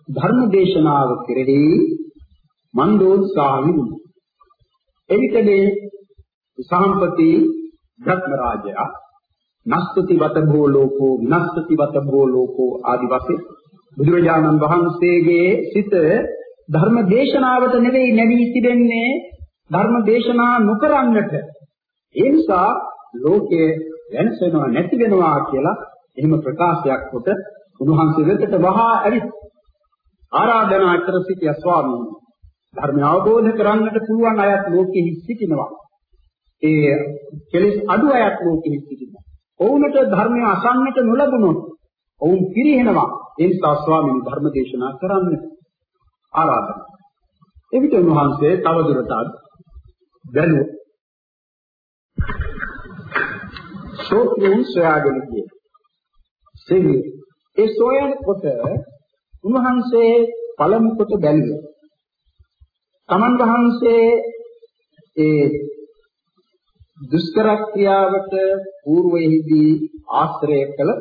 Speaker 1: ධර්ම දේශනාව කෙරෙහි මන්දෝත්සාහී වුණා. එවිට මේ සාම්පති බ්‍රහ්ම රාජයා නස්තුති වත භෝ ලෝකෝ විනස්තුති වත භෝ ලෝකෝ ආදි වශයෙන් බුදුරජාණන් වහන්සේගේ සිත ධර්ම දේශනාවට නෙවෙයි නැවී තිබෙන්නේ ධර්ම දේශනා නොකරන්නට ඒ නිසා ලෝකයේ වෙනසෙනවා නැති වෙනවා කියලා එහෙම ප්‍රකාශයක් කොට උන්වහන්සේ වෙතට වහා ඇවිත් ආරාධනා කර සිටිය ස්වාමීන් ධර්ම අවබෝධ කරගන්නට පුළුවන් අයත් ලෝකෙහි සිටිනවා. ඒ කෙලෙස් අඩු අයත් ලෝකෙහි සිටිනවා. ඔවුන්ට ධර්මය අසන්නට නොලැබුණොත් ඔවුන් පිරිහෙනවා. ඒ නිසා ස්වාමීන් ධර්ම දේශනා කරන්න ආරාධනා. එවිට උන්වහන්සේ තවදුරටත් බැලුවා. සෝත්‍රුන් සොයාගෙන ගියේ. සෙවි ඒ සොයන කොට උන්වහන්සේ පළමු කොට බැලුවේ. තමන් වහන්සේ ඒ දුෂ්කර ක්‍රියාවට పూర్වයේදී ආශ්‍රය කළ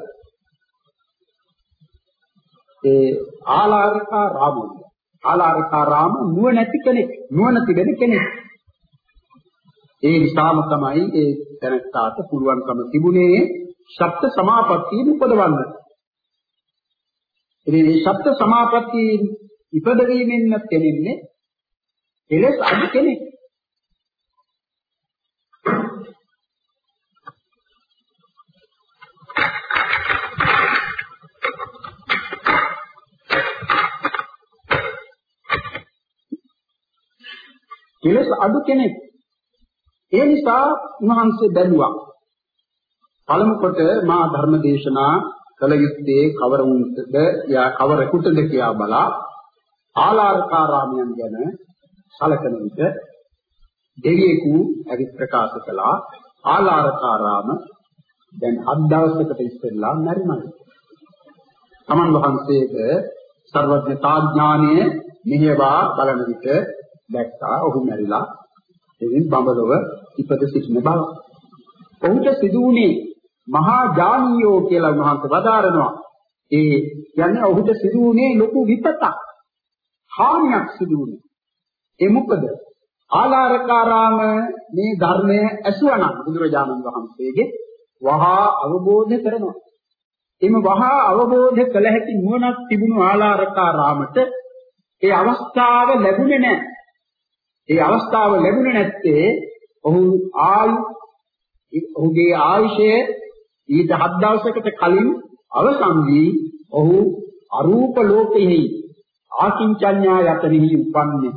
Speaker 1: ඒ ආලාරකා රාමුව ආලාරකා රාම නුවණැති කෙනෙක් නුවණ තිබෙන කෙනෙක් ඒ නිසාම තමයි ඒ තැනට පුළුවන්කම තිබුණේ ශබ්ද සමාපත්තිය උපදවන්න. ඉතින් මේ ශබ්ද සමාපත්තිය ඉපදවීමෙන් තෙන්නේ එලෙස අදි කෙනෙක්. කෙලස් අඩු කෙනෙක්. ඒ නිසා උන්වහන්සේ බැලුවා. පළමු කොට මා ධර්ම දේශනා කළ යුත්තේ කවරුන්ටද යා කවරෙකුටද කියා බලා ආලාරකාරාමයන් ගැන සැලකන විට දෙවියෙකු අවිත් ප්‍රකාශ කළා ආලාරකාරාම දැන් හත් දවසකට ඉස්සෙල්ලා මැරිමයි. තමන් වහන්සේට සර්වඥතා ඥානය මෙහෙවා බලන විට දැක්කා ඔහු මැරිලා එදින් බඹලොව ඉපද සිටින බව. ඔහුට සිදු වුණේ මහා ජානීයෝ කියලා උන්වහන්සේ වදාරනවා. ඒ කියන්නේ ඔහුට සිදු වුණේ ලොකු විපතක්. හානියක් සිදු වුණේ. ඒ මොකද? ආලාරකාරාම මේ ධර්මය ඇසුවනම් බුදුරජාණන් වහන්සේගේ වහා අවබෝධ කරනවා. එimhe වහා අවබෝධ කළ හැකි නුවණක් තිබුණු ආලාරකාරාමට ඒ අවස්ථාව ලැබුණේ නැහැ. ඒ අවස්ථාව ලැබුණේ නැත්තේ ඔහු ආයු ඔහුගේ ආයුෂය ඊට හත් දවසකට කලින් අවසන් වී ඔහු අරූප ලෝකෙහි ආකින්චඤ්ඤා යතනෙහි උපන්නේ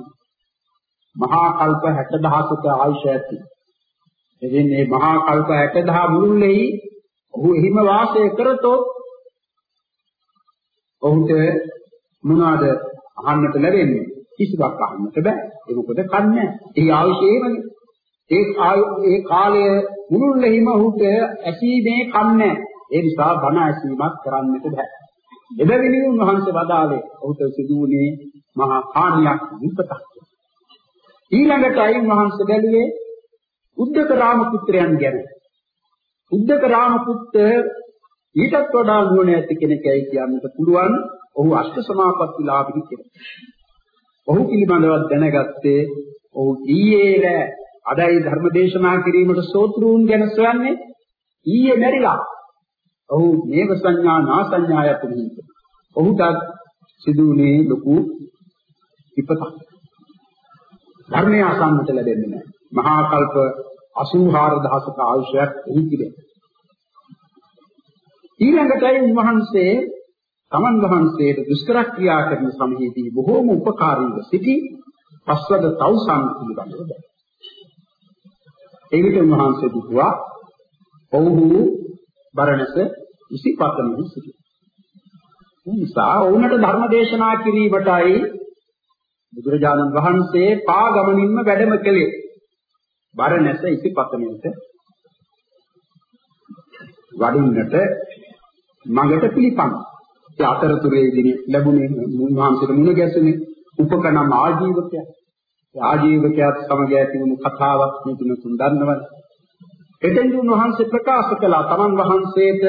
Speaker 1: මහා කල්ප 60000ක ආයුෂ ඇති. එදින් මේ මහා කල්ප 60000 මුළුල්ලෙහි ඔහු එහිම වාසය කරතොත් ඔහුට මොනවාද අහන්නට ලැබෙන්නේ? කිසිවක් අහන්නට බෑ. ඒ මොකද කන්නේ. ඒ ආයුෂේමනේ. ඒ ඒ කාලය මුළුල්ලෙහිම ඔහුට ඇසීමේ කන්නේ. ඒ නිසා බණ ඇසීමක් කරන්නට බෑ. එබැවින් උන්වහන්සේ වදාළේ ඔහුට සිදුවුනේ මහා කාණියක් විපතක්. ඊළඟටයි උන්වහන්සේ බැලුවේ උද්දක රාමපුත්‍රයන් ගැන. උද්දක රාමපුත්‍ර ඊටත් වඩා නුවණ ඇති කෙනෙක්යි කියන්නට පුළුවන්. ඔහු අෂ්ට සමාපත්තිලාභී කෙනෙක්. ඔහු පිළිබඳව දැනගත්තේ ඔහු ඊයේ අදයි ධර්ම දේශනා කිරීමට සෝත්‍රුන් ගැන සොයන්නේ ඊයේ මැරිලා. ඔහු මේව සංඥා නා සංඥායත් නිහිත. ඔහුට සිදුුනේ ලොකු විපතක්. ධර්මය අසන්නට ලැබෙන්නේ නැහැ. මහා කල්ප 84000ක ආයුෂයක් එහි තිබෙනවා. ඊළඟටයි උන්වහන්සේ තමන් වහන්සේට දුෂ්කර ක්‍රියා කරන සමයේදී බොහෝම උපකාරීව සිටි පස්වද තවුසන් පිළිබඳව දැක්කා. ඒ විට උන්වහන්සේ දුවා ඔව්හු බරණස ඉසිපතනෙහි සිටි. නිසා ඔවුන්ට ධර්ම දේශනා කිරීමටයි බුදුරජාණන් වහන්සේ පාගමනින්ම වැඩම කළේ. බරණැස ඉතිපතනෙට වඩින්නට මඟට පිළිපන්. ඒ අතරතුරේදී ලැබුණේ මුන්වහන්සේට මුණ ගැසුනේ උපකරණ ආජීවකය. ආජීවකයාත් සමග ඇති වුණු කතාවක් මේ තුන දන්නවද? එතෙන්දී උන්වහන්සේ ප්‍රකාශ කළා තමන් වහන්සේට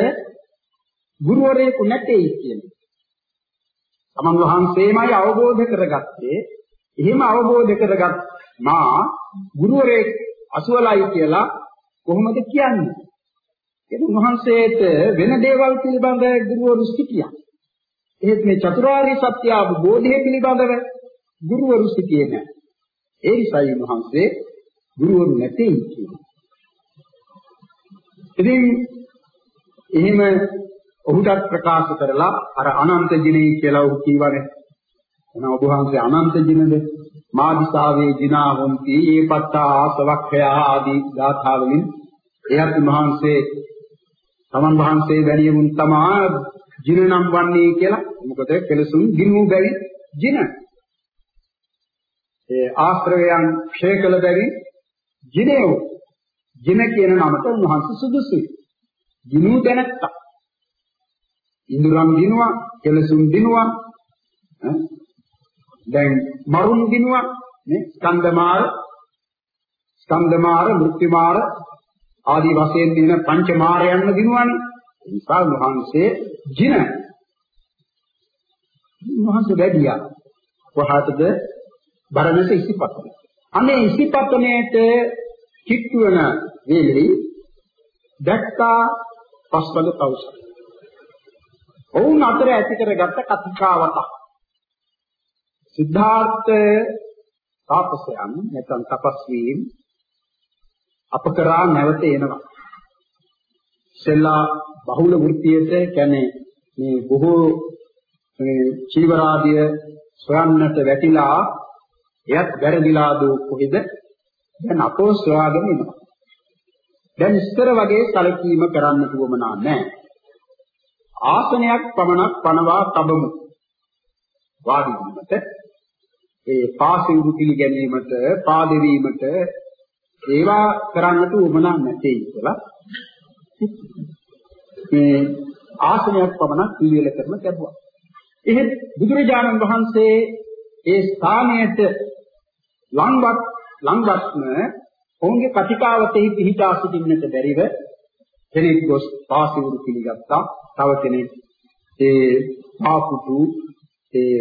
Speaker 1: ගුරුවරයෙකු නැtei කියන්නේ. තමන් වහන්සේමයි අවබෝධ කරගත්තේ. එහෙම අවබෝධ කරගත් මා ගුරුවරයෙක් අසුවලයි කියලා කොහොමද කියන්නේ? ඒ උන්වහන්සේට වෙන දේවල් පිළිබඳ ගුරුවරු සිටියා. එහෙත් මේ චතුරාර්ය සත්‍ය අවබෝධය පිළිබඳව ගුරුවරු සිටියේ නැහැ. ඒ නිසායි උන්වහන්සේ ගුරුවරු නැtei කියන්නේ. ඉතින් එහෙම ඔහුටත් ප්‍රකාශ කරලා අර අනන්ත ජිනේ කියලා ඔහු කීවනේ. එන ඔබ වහන්සේ අනන්ත ජිනද මා දිසාවේ ජිනා වොන්ති ඒපත්තා ආසවක්ඛය ආදී ගාථාවලින් එයත් මහන්සේ තමන් වහන්සේ වැළියමුන් තමා ජින නම් වන්නේ කියලා. මොකද කෙලසුන් ගිනු බැරි ජින. ඒ ආශ්‍රවයන් ක්ෂය කළ බැරි ජිනේව ජින කියන නමට උන්වහන්සේ සුදුසුයි. ජිනු දැනත්තා. ඉඳුරම් දිනුවා කෙලසුන් දිනුවා දැන් මරුන් දිනුවා නේ? ස්කන්ධමාර ස්කන්ධමාර මෘත්‍යමාර ආදී වශයෙන් දින පංච මාරයන්ම දිනුවානේ ඒ නිසා වහන්සේ ජින. වහන්සේ වැඩියා. කොහාටද බරණැස ඉසිපතන අනේ ඉසිපතනේට කිට්ටු වෙන වේලෙහි දැක්කා පස්වග තවුස ඔවුන් අතර ඇති කරගත්ත කතිකාවත සිද්ධාර්ථ තාපසයන් නැත්නම් තපස්වීන් අප කරා නැවත එනවා. සෙල්ලා බහුල වෘත්තියට කියන්නේ මේ බොහෝ මේ චීවරාදිය සොයන්නට වැටිලා එයත් වැරදිලා දෝ කොහෙද? දැන් අපෝ සොයාගෙන ඉනවා. දැන් ඉස්තර වගේ සැලකීම කරන්න උවමනා නැහැ. ආසනයක් පමණක් පනවා තබමු. වාඩි වීමට ඒ පාසිවුරු පිළිගැනීමට පාදෙවීමට ඒවා කරන්නට උවමනා නැtei කියලා මේ ආසනයක් පමණක් පිළිවෙල කරන කැපුවා. එහෙත් බුදුරජාණන් වහන්සේ ඒ ස්ථානයට ලංවත් ලංවත්ම ඔවුන්ගේ කතිකාවතෙහි පිහිටා සිටින්නට බැරිව කෙනෙක් ගොස් පාසිවුරු පිළිගත්තා. තව කෙනෙක් ඒ පාපුතු ඒ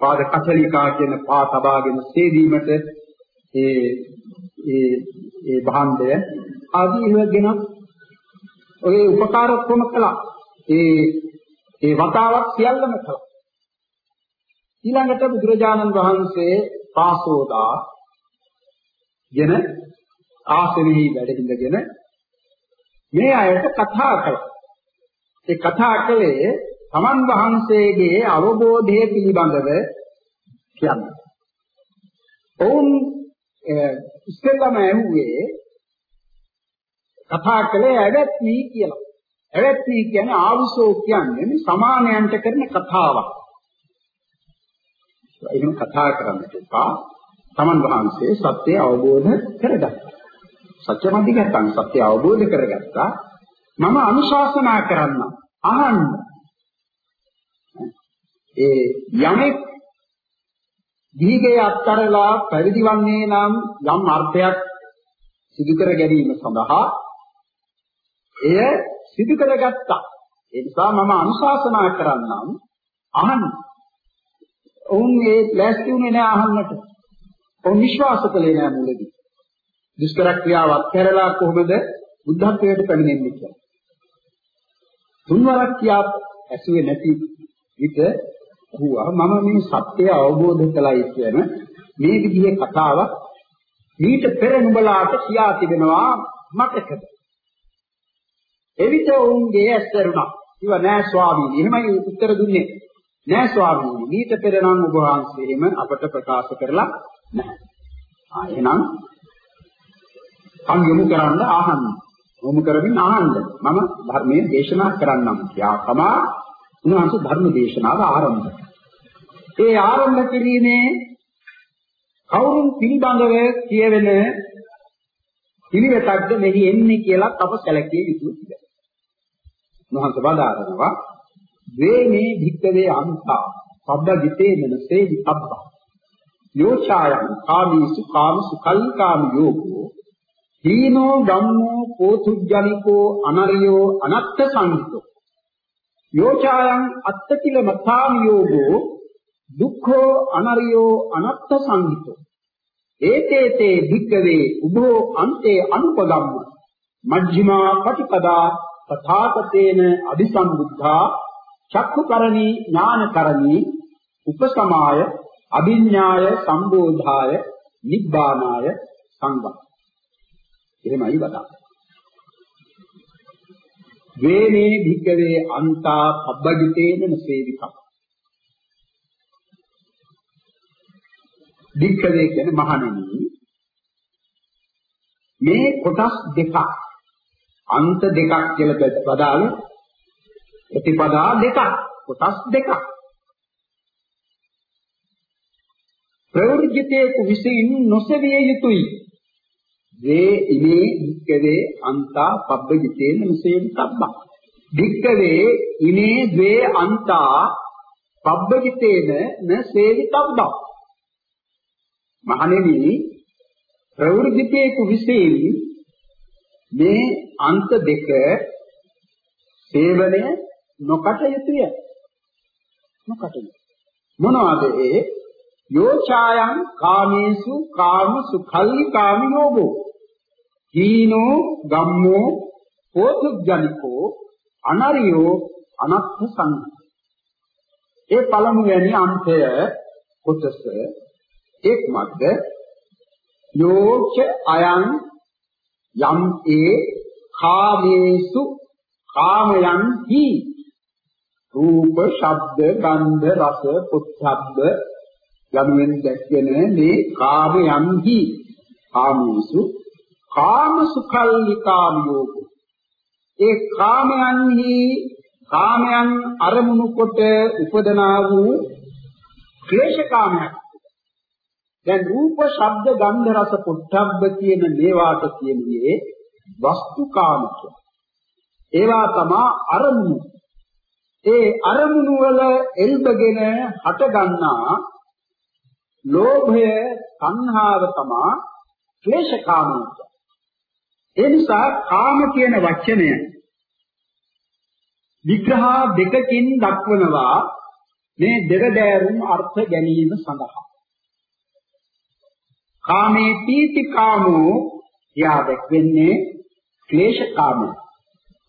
Speaker 1: පාද කචලිකා කියන පා තබාගෙන සේදීමට ඒ ඒ ඒ භාණ්ඩය ආදී ඒවාගෙන ඔය උපකාර කොම කළා. ඒ ඒ වතාවක් සියල්ලම කළා. ඊළඟට බුදුරජාණන් වහන්සේ පාසෝදා ගෙන ආසනෙහි වැඩ ඉඳගෙන මේ අයට කතා කළා. ඒ කතා කළේ තමන් වහන්සේගේ අවබෝධය පිළිබඳව කියන්නේ. ඔවුන් ඉස්සෙල්ලාම ඇහුවේ කතා කළේ ඇවැත්නි කියලා. ඇවැත්නි කියන්නේ ආවුසෝ කියන්නේ මේ සමානයන්ට කරන කතාවක්. එහෙනම් කතා කරන්න එපා. තමන් වහන්සේ සත්‍ය අවබෝධ කරගත්තා. සත්‍ය මධිගතන් සත්‍ය අවබෝධ කරගත්තා. මම අනුශාසනා කරන්න අහන්න. ඒ යමෙක් දීගේ අත්තරලා පැවිදි වන්නේ නම් යම් අර්ථයක් සිදු කර ගැනීම සඳහා එය සිදු කරගත්තා. ඒ නිසා මම අනුශාසනා කරන්නම් අහන්න. ඔවුන් ඒ ලෑස්ති වුණේ නෑ අහන්නට. ඔවුන් විශ්වාස කළේ නෑ මුලදී. දුෂ්කර ක්‍රියාවක් කරලා කොහොමද බුද්ධත්වයට පැමිණෙන්නේ කියලා. තුන්වරක් කියා ඇසුවේ නැති විට හුවා මම මේ සත්‍යය අවබෝධ කළයි කියන මේ විදිහේ කතාවක් මීට පෙර නුඹලාට කියා තිබෙනවා මතකද? එවිට ඔවුන්ගේ ඇස්තරුණා. ඉව නෑ ස්වාමීනි. එහෙමයි උත්තර දුන්නේ. නෑ ස්වාමීනි. මීට පෙර නම් ඔබ වහන්සේ එහෙම අපට ප්‍රකාශ කරලා නැහැ. ආ එහෙනම් අංගෙමු කරන්න ආහන්න. මොමු කරමින් ආහන්න. මම ධර්මයේ දේශනා කරන්නම්. යා තමා උන්වහන්සේ ධර්ම දේශනාව ආරම්භ ඒ ආරම්භ කිරීමේ කවුරුන් පිළිබඳව කියවෙන පිළිවෙතක්ද මෙහි එන්නේ කියලා අප සැලකිය යුතුයි කියලා. මහන්ස බදාරනවා. වේමේ භික්කවේ අන්තා. පබ්බජිතේ මනසේ විපබ්බා යෝචායං කාමීසු කාමසු කල්කාම යෝගෝ. හීනෝ ධම්මෝ පෝතුජ්ජනිකෝ අනරියෝ අනත්ත සංහිතෝ. යෝචායන් අත්තකිල මතාම යෝගෝ. දුක්ඛෝ අනරියෝ අනත්ත සංහිතෝ. ඒතේතේ භික්කවේ උභෝ අන්තේ අනුපගම්ම මජ්ක්‍ධිමා පටිපදා තථාගතේන අபிසම්බුද්ධා චක්ඛුකරණී ඥානකරණී උපසමාය අභිඥාය සම්බෝධාය නිබ්බානාය සංඝං. එහෙමයි වදාළේ වේනේ භික්කවේ අන්තා පබ්බජිතේන සේවිකම් භික්කවේ කියන්නේ මහණෙනි මේ කොටස් දෙකක් අන්ත දෙකක් කියලා බදාල. ප්‍රතිපදා දෙකක් කොටස් දෙකක්. ප්‍රවෘජිතේක විසින් නොසෙවිය යුතුයි. වේ ඉමේ භික්කවේ අන්තා පබ්බජිතේන මුසේවිතබ්බා භික්කවේ ඉමේ ද්වේ අන්තා පබ්බජිතේන න සේවිතබ්බා මහණෙනි ප්‍රවෘජිතේක විසින් මේ අන්ත දෙක සේවනය නොකට යුතුය. නොකට මොනවාද ඒ? යෝචායන් කාමේසු කාම සුඛල්ලි කාම යෝගෝ. හීනෝ ගම්මෝ පෝතුජ්ජනිකෝ අනරියෝ අනත්ථ සංඝ. ඒ පළමුවැනි අන්තය කොටස එක්මත්ද යෝච අයං යම් ඒ කාමේසු කාමයන් හි රූප ශබ්ද ගන්ධ රස පුත්ථබ්බ යනුවෙන් දැක්වෙන මේ කාමයන්හි. කාමීසු කාම සුඛල්ලිකාම යෝග ඒ කාමයන්හි කාමයන් අරමුණු කොට උපදනා වූ ක්ලේශ කාමයක්. දැන් රූප ශබ්ද ගන්ධ රස පුට්ඨබ්බ කියන මේවාට කියන්නේ වස්තු කාම ඒවා තමා අරමුණු ඒ අරමුණු වල එල්බගෙන හට ගන්නා ලෝභය සංහාව තමා ක්ලේශ කාමය. ඒ නිසා කාම කියන වචනය විග්‍රහ දෙකකින් දක්වනවා මේ දෙරදෑරුම් අර්ථ ගැනීම සඳහා. කාමේ තීති කාමෝ යා දැක්වෙන්නේ ක්ලේශ කාමෝ.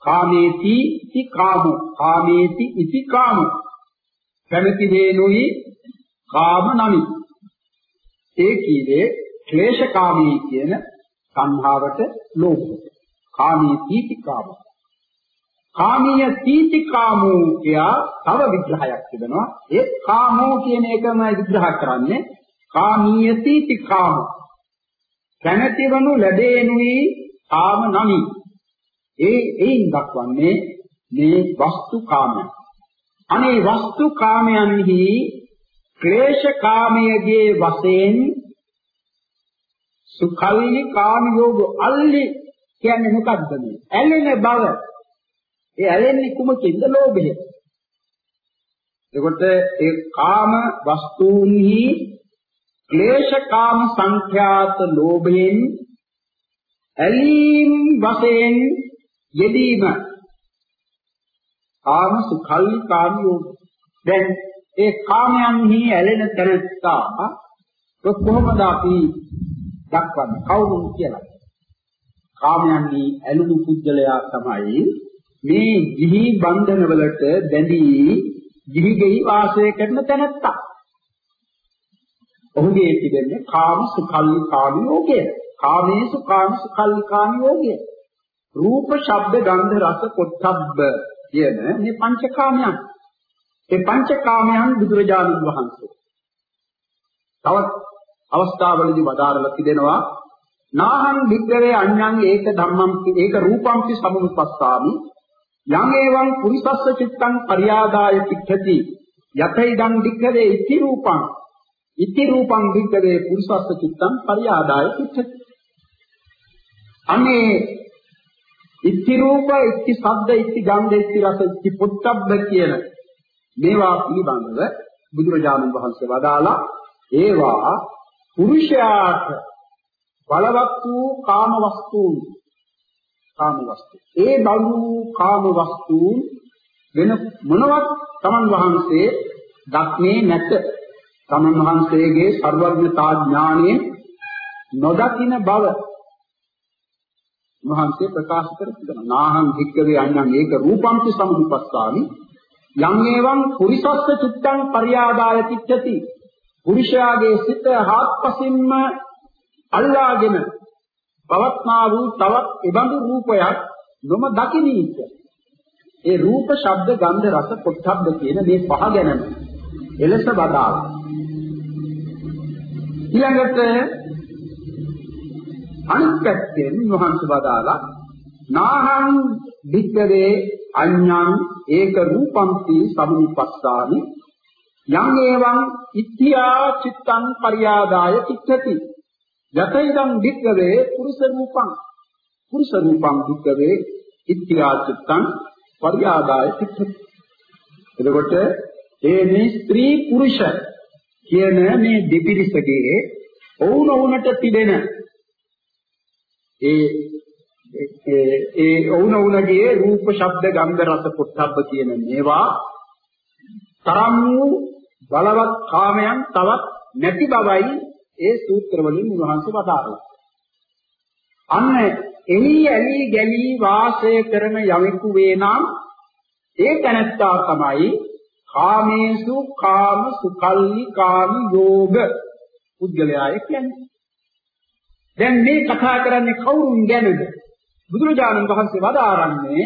Speaker 1: කාමේති ඉති කාමෝ කාමේති ඉති කාමෝ කැමැති වේනුයි කාම නමි ඒ කීවේ ක්ලේශකාමී කියන සංහාවට ලෝභය. කාමී තීතිකාම. කාමීය තීතිකාමෝ කියා තව විග්‍රහයක් තිබෙනවා. ඒ කාමෝ කියන එකමයි විග්‍රහ කරන්නේ. කාමීය තීතිකාම. කැමැතිවනු ලැබේනුයි කාම නමි. ඒ එයින් දක්වන්නේ මේ වස්තු කාමය. අනේ වස්තු කාමයන්හි ක්ලේශ කාමයේ වශයෙන් සුඛල්ලි කාම යෝග අල්ලි කියන්නේ මොකද්ද මේ ඇලෙන බව ඒ ඇලෙන්නේ කුමකින්ද ලෝභය එතකොට ඒ කාම වස්තුන්හි ක්ලේශ කාම සංඛ්‍යාත ලෝභයෙන් ඇලීම් වශයෙන් යෙදීම කාම සුඛල්ලි කාම යෝග දැන් ඒ කාමයන්හි ඇලෙන තැනත්තා කොහොමද අපි දක්වන්නේ කවුරුන් කියලා. කාමයන්හි ඇලුණු පුද්ගලයා තමයි මේ ගිහි බන්ධනවලට බැඳී ගිහි ගෙයි වාසය කරන තැනත්තා. ඔහුගේ තිබෙන්නේ කාම සුඛල්ලි කාම යෝගය. කාමේසු කාම සුඛල්ලි කාම යෝගය. රූප ශබ්ද ගන්ධ රස පොට්ටබ්බ කියන මේ පංචකාමයන්. ඒ පංචකාමයන් බුදුරජාණන් වහන්සේ. තවත් අවස්ථාවලදී වදාරලා තිබෙනවා නාහං විග්‍රේ අඤ්ඤං ඒක ධම්මං ඒක රූපං සමුපස්සාමි යං එවං පුරිසස්ස චිත්තං පරියාදාය පිච්ඡති යතයිදං විග්‍රේ ඉති රූපං. ඉති රූපං විග්‍රේ පුරිසස්ස චිත්තං පරියාදාය පිච්ඡති අනේ ඉති රූප, ඉති ශබ්ද, ඉති ගන්ධ, ඉති රස, ඉති පොට්ටබ්බ කියන මේවා පිළිබඳව බුදුරජාණන් වහන්සේ වදාලා ඒවා පුරුෂයාට බලවත් වූ කාම වස්තුන් කාම වස්තු. ඒ බඳු කාම වස්තුන් වෙන මොනවත් තමන් වහන්සේ දක්නේ නැත. තමන් වහන්සේගේ සර්වඥතා ඥාණයෙන් නොදකින බව මහන්සේ ප්‍රකාශ කර තිබෙනවා. නාහං භික්කවේ අඤ්ඤං ඒක රූපම්ති සමුපස්සාමි යම් ඒවං පුරිසස්ස චිත්තං පරියාදාය තිච්ඡති. පුරුෂයාගේ සිත හාත්පසින්ම අල්ලාගෙන පවත්නා වූ තවත් එබඳු රූපයක් නොම දකිනීච්ච. ඒ රූප, ශබ්ද, ගන්ධ, රස, පොට්ටබ්බ කියන මේ පහ ගැනම එලෙස බදාලා. ඊළඟට අනිත් පැත්තෙන් වහන්සේ බදාලා නාහං වික්කවේ අඤ්ඤං ඒක රූපಂತಿ සමුපස්සාමි. යං එවං ඉත්‍යා චිත්තං පරියාදාය චිත්තති යතයිදං වික්කවේ පුරුෂ රූපං. පුරුෂ රූපං වික්කවේ ඉත්‍යා චිත්තං පරියාදාය චිත්තති එතකොට ඒ මේ ස්ත්‍රී පුරුෂ කියන මේ දෙපිරිසගේ ඔවුන ඔවුනට තිබෙන ඒ ඒ ඔවුන ඔවුනගේ රූප ශබ්ද ගන්ධ රස පොට්ටබ්බ කියන මේවා තරම් වූ බලවත් කාමයන් තවත් නැති බවයි ඒ සූත්‍ර වලින් උන්වහන්සේ වදාළා. අන්න එලි ඇලි ගැලි වාසය කරන යමෙකු වේ නම් ඒ තැනැත්තා තමයි කාමේසු කාම සුකල්ලි කාම යෝග පුද්ගලයාය කියන්නේ. දැන් මේ කතා කරන්නේ කවුරුන් ගැනද? බුදුරජාණන් වහන්සේ වදාරන්නේ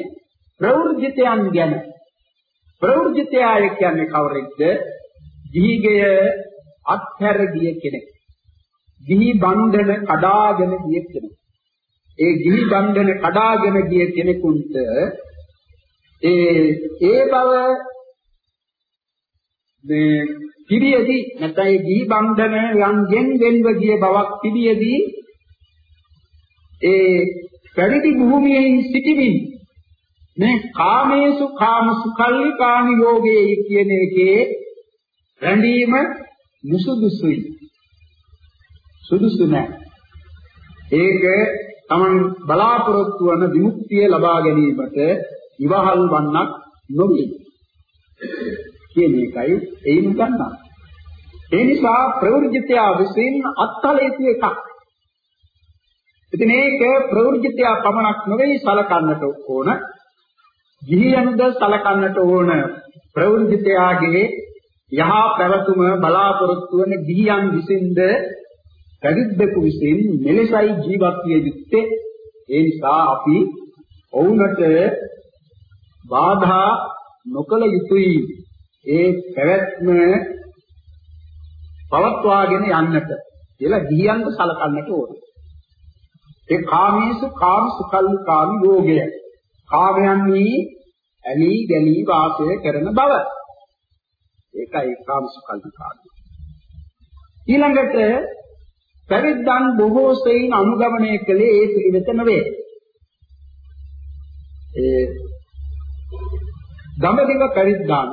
Speaker 1: ප්‍රවෘජිතයන් ගැන. ප්‍රවෘජිතයය කියන්නේ කවරෙක්ද? ගිහිගය අත්හැර ගිය කෙනෙක්. ගිහි බන්ධන කඩාගෙන ගිය කෙනෙක්. ඒ ගිහි බන්ධන කඩාගෙන ගිය කෙනෙකුට ඒ ඒ බව මේ පිරියදී නැත්නම් ඒ ගිහි බන්ධන යන්ගෙන් වෙන්ව ගිය බවක් පිරියදී ඒ පැවිදි භූමියේ සිටිමින් මේ කාමේසු කාම සුකල්ලි කාම යෝගේ කියන එකේ රැඳීම නුසුදුසුයි. සුදුසු නැහැ ඒක තමන් බලාපොරොත්තු වන විමුක්තිය ලබා ගැනීමට ඉවහල් වන්නක් නොවේ. කියන එකයි එයින් ගන්නවා ඒ නිසා ප්‍රවෘජිතය විසින් අත්හලේතු එකක්. ඉතින් මේක ප්‍රවෘජිතය පමණක් නෙවෙයි සලකන්නට ඕන. ගිහියන්ද සලකන්නට ඕන ප්‍රවෘජිතයාගේ යහ පැවතුම බලාපොරොත්තු වන ගිහියන් විසින්ද පැවිද්දකු විසින් මෙලෙසයි ජීවත් විය යුත්තේ. ඒ නිසා අපි ඔවුන්ට බාධා නොකළ යුතුයි. ඒ පැවැත්ම පවත්වාගෙන යන්නට කියලා ගිහියන්ට සලකන්නට ඕනේ. ඒ කාමීසු කාම සුකල්ලි කාම යෝගය. කාමයන්හි ඇලී ගැලී වාසය කරන බව. ඒකයි කාම සුකල්ලි කාම. ඊළඟට පැවිද්දන් බොහෝ සෙයින් අනුගමනය කළේ ඒ පිළිවෙත නෙවේ. ඒ දඹදිව පැවිද්දන්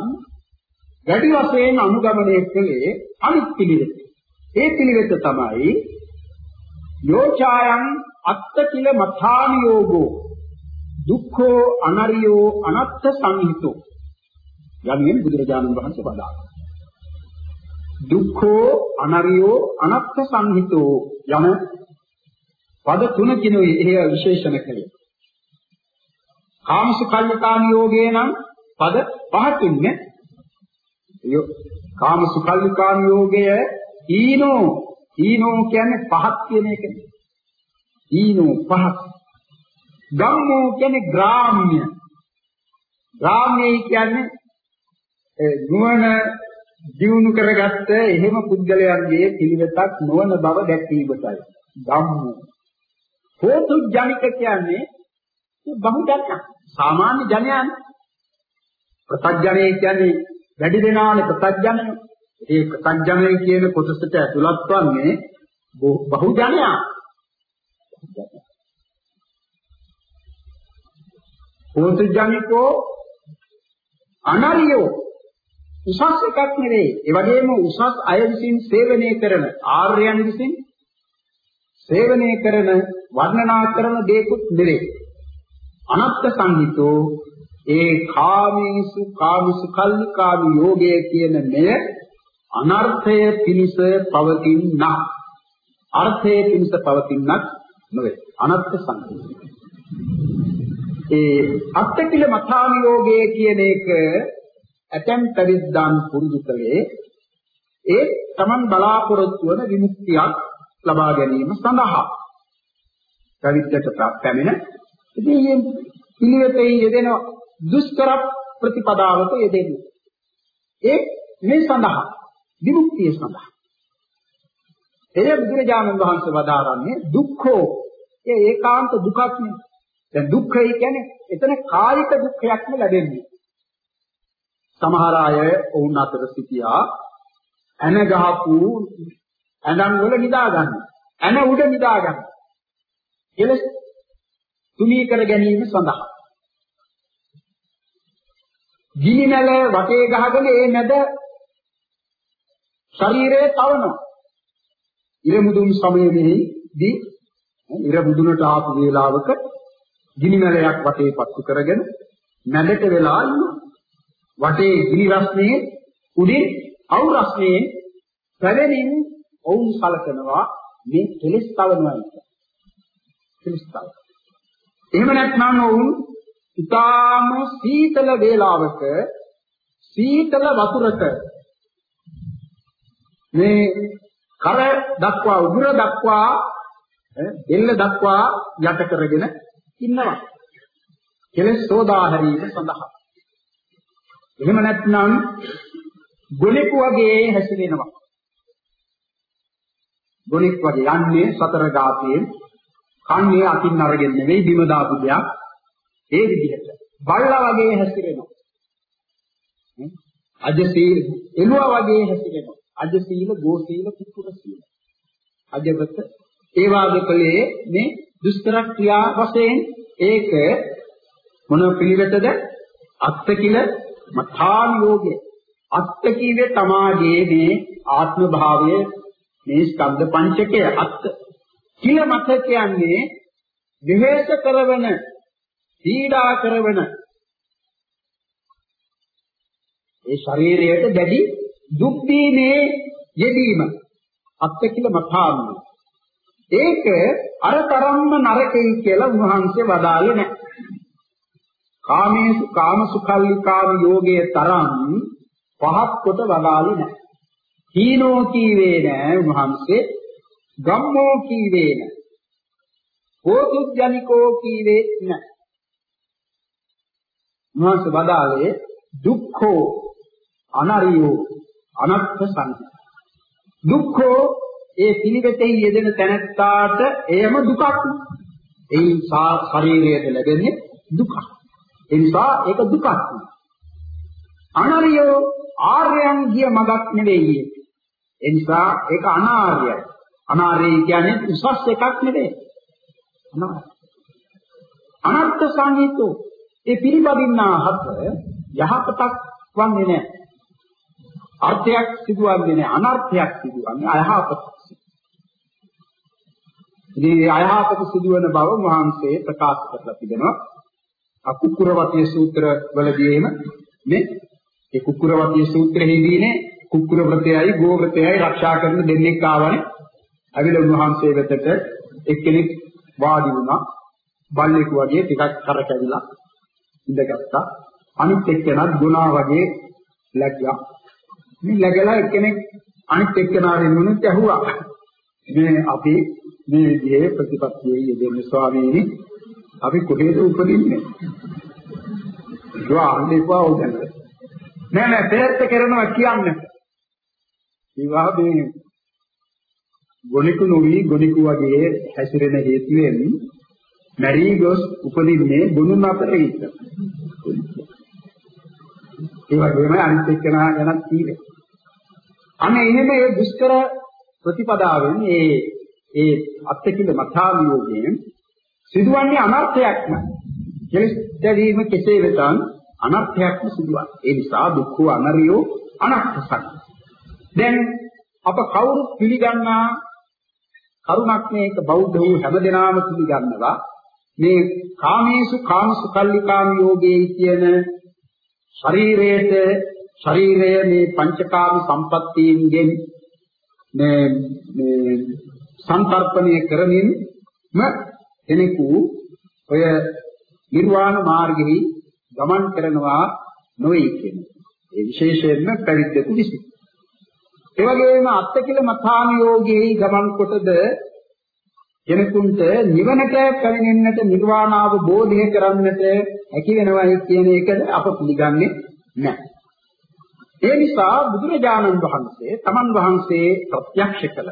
Speaker 1: වැඩි වශයෙන් අනුගමනය කළේ අනිත් පිළිවෙත. ඒ පිළිවෙත තමයි යෝචායන් අත්ත කිල මථානි යෝගෝ දුක්ඛෝ අනරියෝ අනත්ත සංහිතෝ. යන්නේ බුදුරජාණන් වහන්සේ වදාළා. දුක්ඛෝ අනරියෝ අනත්ත සංහිතෝ යන පද තුනකින් එහි විශේෂණ කළේ. කාමසුඛල්ලිකාම යෝගේ නම් පද පහකින්නේ කාමසුඛල්ලිකාම යෝගය ඊනෝ. ඊනෝ කියන්නේ පහක් කියන එකනේ. ඊනෝ පහක්. ගම්මෝ කියන්නේ ග්‍රාම්‍ය. ග්‍රාම්‍යයි කියන්නේ නුවණ දියුණු කරගත්ත එහෙම පුද්ගලයන්ගේ පිළිවෙතක් නොවන බව දැක්වීමටයි. ගම්මෝ. හෝතු ජනික කියන්නේ බහුජනක. සාමාන්‍ය ජනයන් ප්‍රත්‍යඥය කියන්නේ වැඩි දෙනානේ ප්‍රත්‍යඥය. ඒ ප්‍රත්‍යඥය කියන කොටසට ඇතුළත් වන්නේ බහුජනයා. පෝතජනිකෝ අනරියෝ උසස් එකක් නෙවෙයි. ඒ වගේම උසස් අය විසින් සේවනය කරන ආර්යයන් විසින් සේවනය කරන වර්ණනා කරන දේකුත් නෙවෙයි. අනත්ත් සංහිතෝ ඒ කාමීසු කාමසු කල්ලිකාමි යෝගය කියන මෙය අනර්ථය පිණිස පවතිනක්. අර්ථය පිණිස පවතිනක් නොවේ. අනත්ත් සංහිතෝ. ඒ අත්තිකිල මථාමි යෝගය කියන එක ඇතැම් පැවිද්දන් පුරුදු කළේ ඒ Taman බලාපොරොත්තු වන විමුක්තියක් ලබා ගැනීම සඳහා. පැවිද්දට පැමිණ ඉතින් මේ පිළිවෙතේ යෙදෙන දුෂ්කර ප්‍රතිපදාවක යෙදෙන්නේ. ඒ මේ සඳහා විමුක්තිය සඳහා. එය බුදුරජාණන් වහන්සේ වදාරන්නේ දුක්ඛෝ. ඒ ඒකාන්ත දුකක් නේ. දැන් දුක්ඛය කියන්නේ එතන කායික දුක්ඛයක්ම ලැබෙන්නේ සමහර අය වුණ අතර සිටියා ඇන ගහපු ඇඳන් වල නිදා ගන්න. ඇන උඩ නිදා ගන්න. එලෙස තුනී කර ගැනීම සඳහා. ගිනි නැල වටේ ගහගෙන ඒ මැද ශරීරය තවනවා. ඉර මුදුන් සමයේදී ඉර මුදුනට ආපු වේලාවක ගිනි නැලයක් වටේ පත්තු කරගෙන මැදට වෙලා ඉන්නවා. වටේ ගිනි රස්නේ උඩින් අවු රස්නේ පැවෙනින් ඔවුන් සලකනවා මේ කෙලස් තවනවා කියලා. කෙලස් තව. එහෙම නැත්නම් ඔවුන් ඊටාම සීතල වේලාවක සීතල වතුරක මේ කර දක්වා උගුර දක්වා දෙල්ල දක්වා යට කරගෙන ඉන්නවා. කෙලස් සෝදා හැරීම සඳහා එහෙම නැත්නම් ගොනෙක් වගේ හැසිරෙනවා. ගොනෙක් වගේ යන්නේ සතර ධාතයෙන් කන්නේ අතින් අරගෙන නෙවෙයි බිම දාපු දෙයක්. ඒ විදිහට බල්ලා වගේ හැසිරෙනවා. අජසීල එළුවා වගේ හැසිරෙනවා. අජසීල, ගෝසීල, කුකුර සීල. අජගත ඒ වාගේ කලේ මේ දුෂ්කර ක්‍රියා වශයෙන් ඒක මොන පිළිවෙතද? අත්තිකිල මථාන් යෝගේ අත්ත කීවේ තමාගේ මේ ආත්ම භාවය මේ ස්කන්ධ පංචකය අත්ත කිල මත කියන්නේ විහෙස කරවන පීඩා කරවන. ඒ ශරීරයට දැඩි දුක් දීමේ යෙදීම. අත්ත කිල මථාන් ඒක අර තරම්ම නරකයි කියලා උන්වහන්සේ වදාළේ නැහැ කාමේසු කාමසුඛල්ලිකාම යෝගයේ තරම් පහත් කොට වදාළේ නැහැ. හීනෝ කීවේ නැහැ උන්වහන්සේ. ගම්මෝ කීවේ නැහැ. හෝතුජ්ජනිකෝ කීවේ නැහැ. උන්වහන්සේ වදාළේ දුක්ඛෝ අනරියෝ අනත්ථ සංඛ. දුක්ඛෝ ඒ පිළිවෙතේ යෙදෙන තැනැත්තාට එයම දුකක්. ඒ ශරීරයට ලැබෙන්නේ දුකක්. ඒ නිසා ඒක දුකක්. අනාර්යෝ ආර්යයන් ගිය මගක් නෙවෙයි. ඒ නිසා ඒක අනාර්යයි. අනාර්යයි කියන්නේ උසස් එකක් නෙවෙයි. අනර්ථ සංහිතෝ ඒ පිළිපදින්නා හතර යහපතක් වන්නේ නැහැ. අර්ථයක් සිදුවන්නේ නැහැ අනර්ථයක් සිදුවන්නේ අයහපත. ඉතින් අයහපත සිදුවන බව වහන්සේ ප්‍රකාශ කරලා තිබෙනවා. අකුකුරවතිය සූත්‍ර වලදී එහෙම මේ ඒ කුකුරවතිය සූත්‍රයේදීනේ කුකුර වෘතයයි ගෝ වෘතයයි ආරක්ෂා කරන දෙන්නෙක් ආවනේ. අවිල උන්වහන්සේ වෙතට එක්කෙනෙක් වාඩි වුණා. බල්ලෙක් වගේ ටිකක් කරකැවිලා ඉඳගත්තා. අනිත් එක්කෙනත් ගුණා වගේ läග්ගා. මේ läගලා එක්කෙනෙක් අනිත් එක්කෙනාගෙන් මොනුත් ඇහුවා. මේ අපි මේ විදිහේ ප්‍රතිපත්තියේ යෙදෙන ස්වාමීනි අපි කොහෙද උපදින්නේ? ඒක අහන්න එපා උදැන්න. නෑ නෑ පෙරත් කරනවා කියන්නේ. ඒවා මේ ගොනිකු නොවි ගොනිකු වගේ හැසිරෙන හේතුවෙන් මැරී ගොස් උපදින්නේ ගුණුන් අතර ඉන්න. ඒ වගේම අනිත් එක්කෙනා ගැන කීවේ. අනේ එහෙම ඒ දුෂ්කර ප්‍රතිපදාවෙන් ඒ ඒ අත්තිකිල මථාවියෝගයෙන් සිදුවන්නේ අනර්ථයක්ම. කෙලස් දැවීම කෙසේ වෙතත් අනර්ථයක්ම සිදුවන. ඒ නිසා දුක්ඛ අනරියෝ අනර්ථසක්. දැන් අප කවුරු පිළිගන්නා කරුණක් මේක බෞද්ධ වූ හැමදෙනාම පිළිගන්නවා මේ කාමේසු කාමසුකල්ලිකාම යෝගේ කියන ශරීරයට ශරීරය මේ පංචකාම සම්පත්තියින්ගෙන් මේ මේ සංකල්පණය කරමින්ම කෙනෙකු ඔය නිර්වාණ මාර්ගෙහි ගමන් කරනවා නොවේ කියන්නේ. ඒ විශේෂයෙන්ම පැවිද්දකු විසින්. ඒ වගේම අත්තිකිල මථානියෝගී ගමන් කොටද කෙනෙකුට නිවනට පැමිණෙන්නට නිර්වාණ අවබෝධය කරන්නට හැකි වෙනවයි කියන එකද අප පිළිගන්නේ නැහැ. ඒ නිසා බුදුරජාණන් වහන්සේ තමන් වහන්සේ ප්‍රත්‍යක්ෂ කළ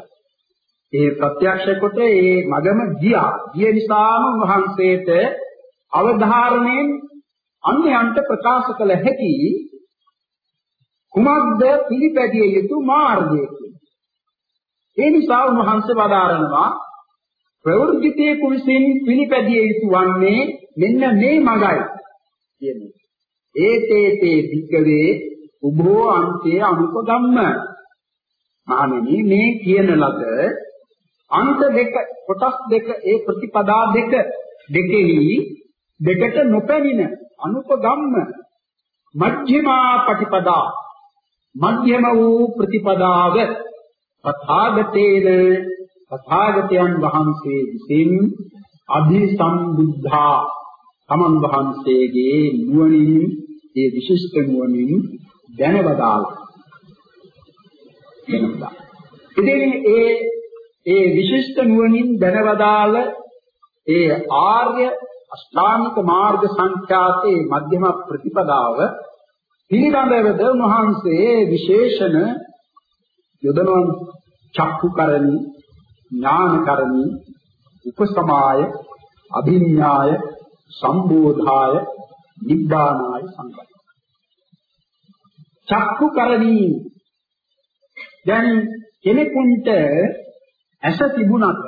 Speaker 1: ඒ ප්‍රත්‍යක්ෂ කොට ඒ මගම ගියා. ගිය නිසාම වහන්සේට අවධාරණයෙන් අන්‍යයන්ට ප්‍රකාශ කළ හැකි කුමක්ද පිළිපැදිය යුතු මාර්ගය ඒ නිසා උන්වහන්සේ වදාරනවා ප්‍රවෘත්තියේ කුවිසින් පිළිපැදිය යුතු වන්නේ මෙන්න මේ මගයි කියන්නේ. ඒතේතේ භික්කවේ උභෝ අන්තේ අනුපගම්ම මහණෙනි මේ කියන ලද අන්ත දෙක කොටස් දෙක ඒ ප්‍රතිපදා දෙක දෙකෙහි දෙකට නොපැමිණ අනුපගම්ම මධ්‍යමා ප්‍රතිපදා මධ්‍යම වූ ප්‍රතිපදාව තථාගතේන තථාගතයන් වහන්සේ විසින් අභිසම්බුද්ධා තමන් වහන්සේගේ නුවණින් ඒ විශිෂ්ට නුවණින් දැනවදාලා වෙනවා. ඉතින් ඒ ඒ විශිෂ්ට නුවණින් දැනවදාල ඒ ආර්ය අෂ්ටාංගික මාර්ග සංඛ්‍යාතේ මධ්‍යම ප්‍රතිපදාව පිළිබඳවද මහන්සේ විශේෂණ යොදනවන් චක්කුකරණි ඥානකරණි උපසමාය අභිඥාය සම්බෝධාය නිබ්බානාය සංකල්ප චක්කුකරණි දැන් කෙනෙකුට ඇස තිබුණත්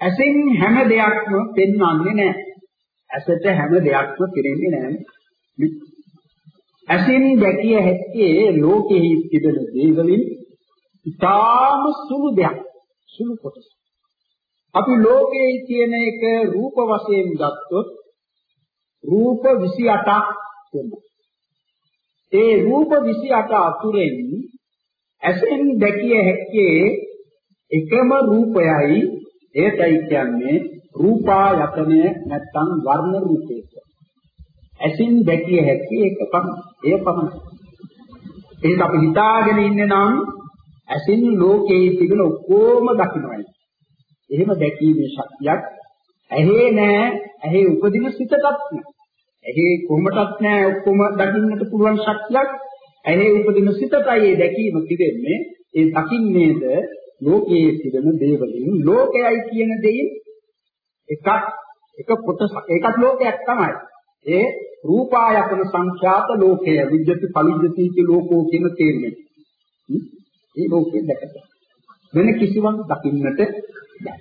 Speaker 1: ඇසෙන් හැම දෙයක්ම පෙන්වන්නේ නැහැ. ඇසට හැම දෙයක්ම පෙනෙන්නේ නැහැ. ඇසෙන් දැකිය හැක්කේ ලෝකෙහි තිබෙන දේවලින් ඉතාම සුළු දෙයක්. සුළු කොටස. අපි ලෝකයේ කියන එක රූප වශයෙන් ගත්තොත් රූප 28ක් තියෙනවා. ඒ රූප 28 අතුරෙන් ඇසෙන් දැකිය හැක්කේ එකම රූපයයි ඒකයි කියන්නේ රූපායතනය නැත්තම් වර්ණ රූපය. ඇසින් දැකිය හැකි එක පමණ. එය පමණයි. ඒක අපි හිතාගෙන ඉන්නේ නම් ඇසින් ලෝකයේ තිබෙන ඔක්කොම දකින්නයි. එහෙම දැකීමේ ශක්තියක් ඇහි නෑ, ඇහි උපදින සිතටත් නෑ. ඇහි කොහොමටත් නෑ ඔක්කොම දකින්නට පුළුවන් ශක්තියක් ඇහි උපදින සිතටයි ඒ දැකීම තිබෙන්නේ. ඒ දකින්නේද ලෝකයේ තිබෙන දේවලින් ලෝකයයි කියන දෙයින් එකක් එක කොටසක් ඒකත් ලෝකයක් තමයි. ඒ රූපායතන සංඛ්‍යාත ලෝකය විද්‍යති පලිද්‍යති කි ලෝකෝ කියන තේරුමෙන්. මේ ලෝකෙ දැකගන්න. වෙන කිසිවක් දකින්නට බැහැ.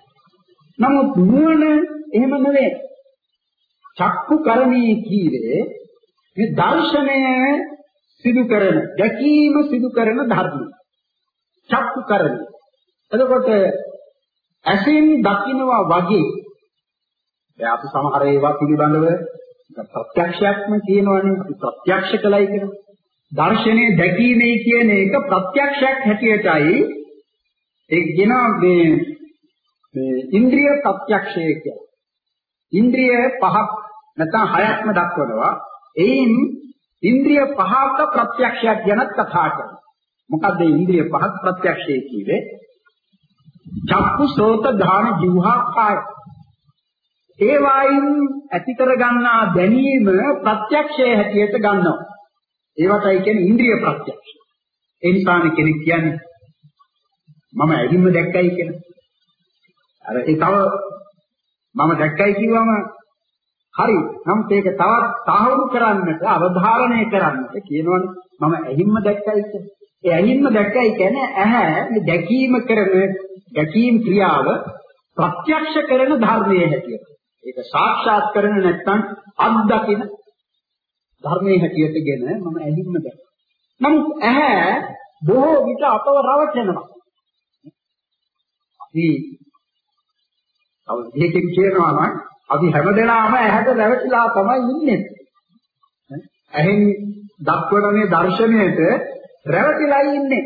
Speaker 1: නමුත් නුවණ එහෙම නෙවෙයි. චක්කු කරණී කීවේ මේ දර්ශනය සිදු කරන දැකීම සිදු කරන ධර්ම. චක්කු කරණී එතකොට ඇසින් දකින්නවා වගේ දැන් අපි සමහර ඒවා පිළිබඳව ප්‍රත්‍යක්ෂයක්ම කියනවනේ අපි ප්‍රත්‍යක්ෂ කළයි කියන දර්ශනේ දැකීමේ කියන එක ප්‍රත්‍යක්ෂයක් හැටියටයි ඒ කියන මේ මේ ඉන්ද්‍රිය ප්‍රත්‍යක්ෂය කියලා. ඉන්ද්‍රිය පහක් නැත්නම් හයක්ම දක්වනවා. එයින් ඉන්ද්‍රිය පහක ප්‍රත්‍යක්ෂයක් ගැන කතා කරනවා. මොකද ඉන්ද්‍රිය පහක් ප්‍රත්‍යක්ෂය කියන්නේ චක්කු සෝත ධාන ජීවහා කාය ඒ වයින් ඇති කර ගන්නා දැනීම ප්‍රත්‍යක්ෂයේ හැටියට ගන්නවා ඒවටයි කියන්නේ ඉන්ද්‍රිය ප්‍රත්‍යක්ෂ. ඒ නිසානේ කෙනෙක් කියන්නේ මම ඇදින්ම දැක්කයි කියලා අර ඒ තව මම දැක්කයි කිව්වම හරි. නමුත් ඒක තවත් සාහවුරු කරන්නට අවධාරණය කරන්නට කියනවනේ මම ඇහිම්ම දැක්කයි කියලා ඒ ඇහිම්ම දැක්කයි කියන්නේ ඇහැ මේ දැකීම කරන දැකීම් ක්‍රියාව ප්‍රත්‍යක්ෂ කරන ධර්මයේ හැටියට. ඒක සාක්ෂාත් කරගෙන නැත්නම් අත්දකින ධර්මයේ හැටියටගෙන මම ඇහින්න බෑ. නමුත් ඇහැ බොහෝ විට අපව රවටනවා. අපි අවදීකින් කියනවා නම් අපි හැමදෙනාම ඇහැට රැවටිලා තමයි ඉන්නේ. ඇහෙන් දක්වන මේ දර්ශනයට රැවටිලා ඉන්නේ.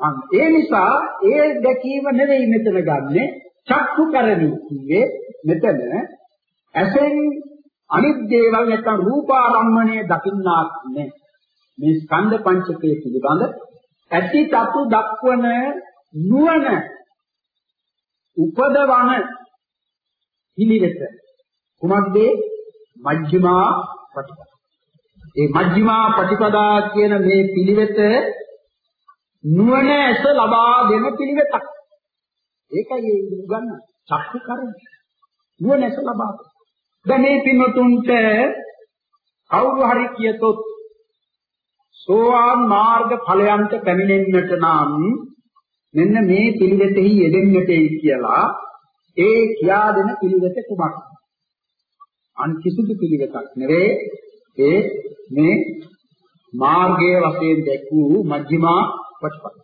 Speaker 1: අන්න ඒ නිසා ඒ දැකීම නෙවෙයි මෙතන ගන්නෙ චක්කු කරණි කියේ මෙතන ඇසෙන් අනිත් දේවල් නැත්නම් රූපාරම්මණය දකින්නාක් නේ. මේ ස්කන්ධ පංචකයේ පිළිබඳ ඇති තතු දක්වන නුවණ උපදවන පිළිවෙත කුමක්ද? මජ්ක්‍ධිමා ප්‍රතිපදා. ඒ මජ්ක්‍ධිමා ප්‍රතිපදා කියන මේ පිළිවෙත නුවණ ඇස ලබා දෙන පිළිවෙතක්. ඒකයි ඒ උගන්න චක්කු කරන්නේ. නුවණ ඇස ලබා දැන්. මේ පින්වතුන්ට කවුරු හරි කියතොත් සෝවාන් මාර්ග ඵලයන්ට පැමිණෙන්නට නම් මෙන්න මේ පිළිවෙතෙහි යෙදෙන්නටයි කියලා ඒ කියා දෙන පිළිවෙත කුමක්ද? අන් කිසිදු පිළිවෙතක් නෙවේ ඒ මේ මාර්ගයේ වශයෙන් දැක්වූ මජ්ක්‍ධිමා ප්‍රතිපදාව.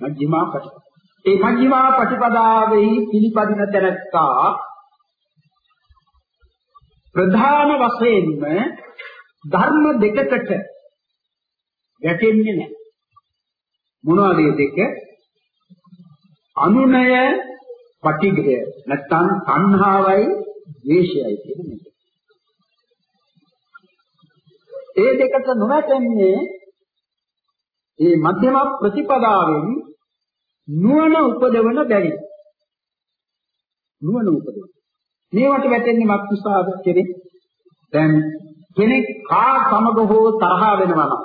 Speaker 1: මජ්ක්‍ධිමා ප්‍රතිපදාව. ඒ මජ්ක්‍ධිමා ප්‍රතිපදාවෙහි පිළිපදින තැනත්තා ප්‍රධාන වශයෙන්ම ධර්ම දෙකකට වැටෙන්නේ නැහැ. මොනවද මේ දෙක? අනුනය පටිඝය නැත්නම් සංහාවයි ද්වේෂයයි කියන එක. ඒ දෙකට නොවැටෙන්නේ මේ මධ්‍යම ප්‍රතිපදාවෙන් නුවණ උපදවන බැරි. නුවණ උපදවන. මේවට වැටෙන්නේ මක්නිසාද කෙනෙක්? දැන් කෙනෙක් කා සමග හෝ තරහ වෙනවා නම්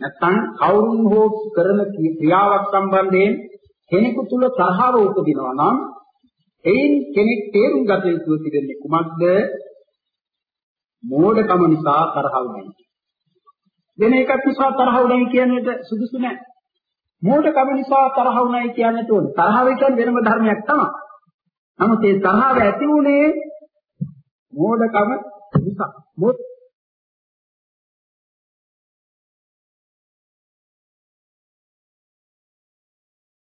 Speaker 1: නැත්නම් කවුරුන් හෝ කරන ක්‍රියාවක් සම්බන්ධයෙන් කෙනෙකු තුල තරහව උපදිනවා නම් එයින් කෙනෙක් තේරුම් ගත යුතු තිබෙන්නේ කුමක්ද? මෝඩකම නිසා තරහ වෙන්නේ. වෙන එකක් නිසා තරහ වුණයි කියන්නේට සුදුසු නැහැ. මෝඩකම නිසා තරහ වුණයි කියන්නට ඕනේ. තරහ වෙන්නේ වෙනම ධර්මයක් තමයි. නමුත් ඒ තරහව ඇති වුණේ මෝඩකම නිසා.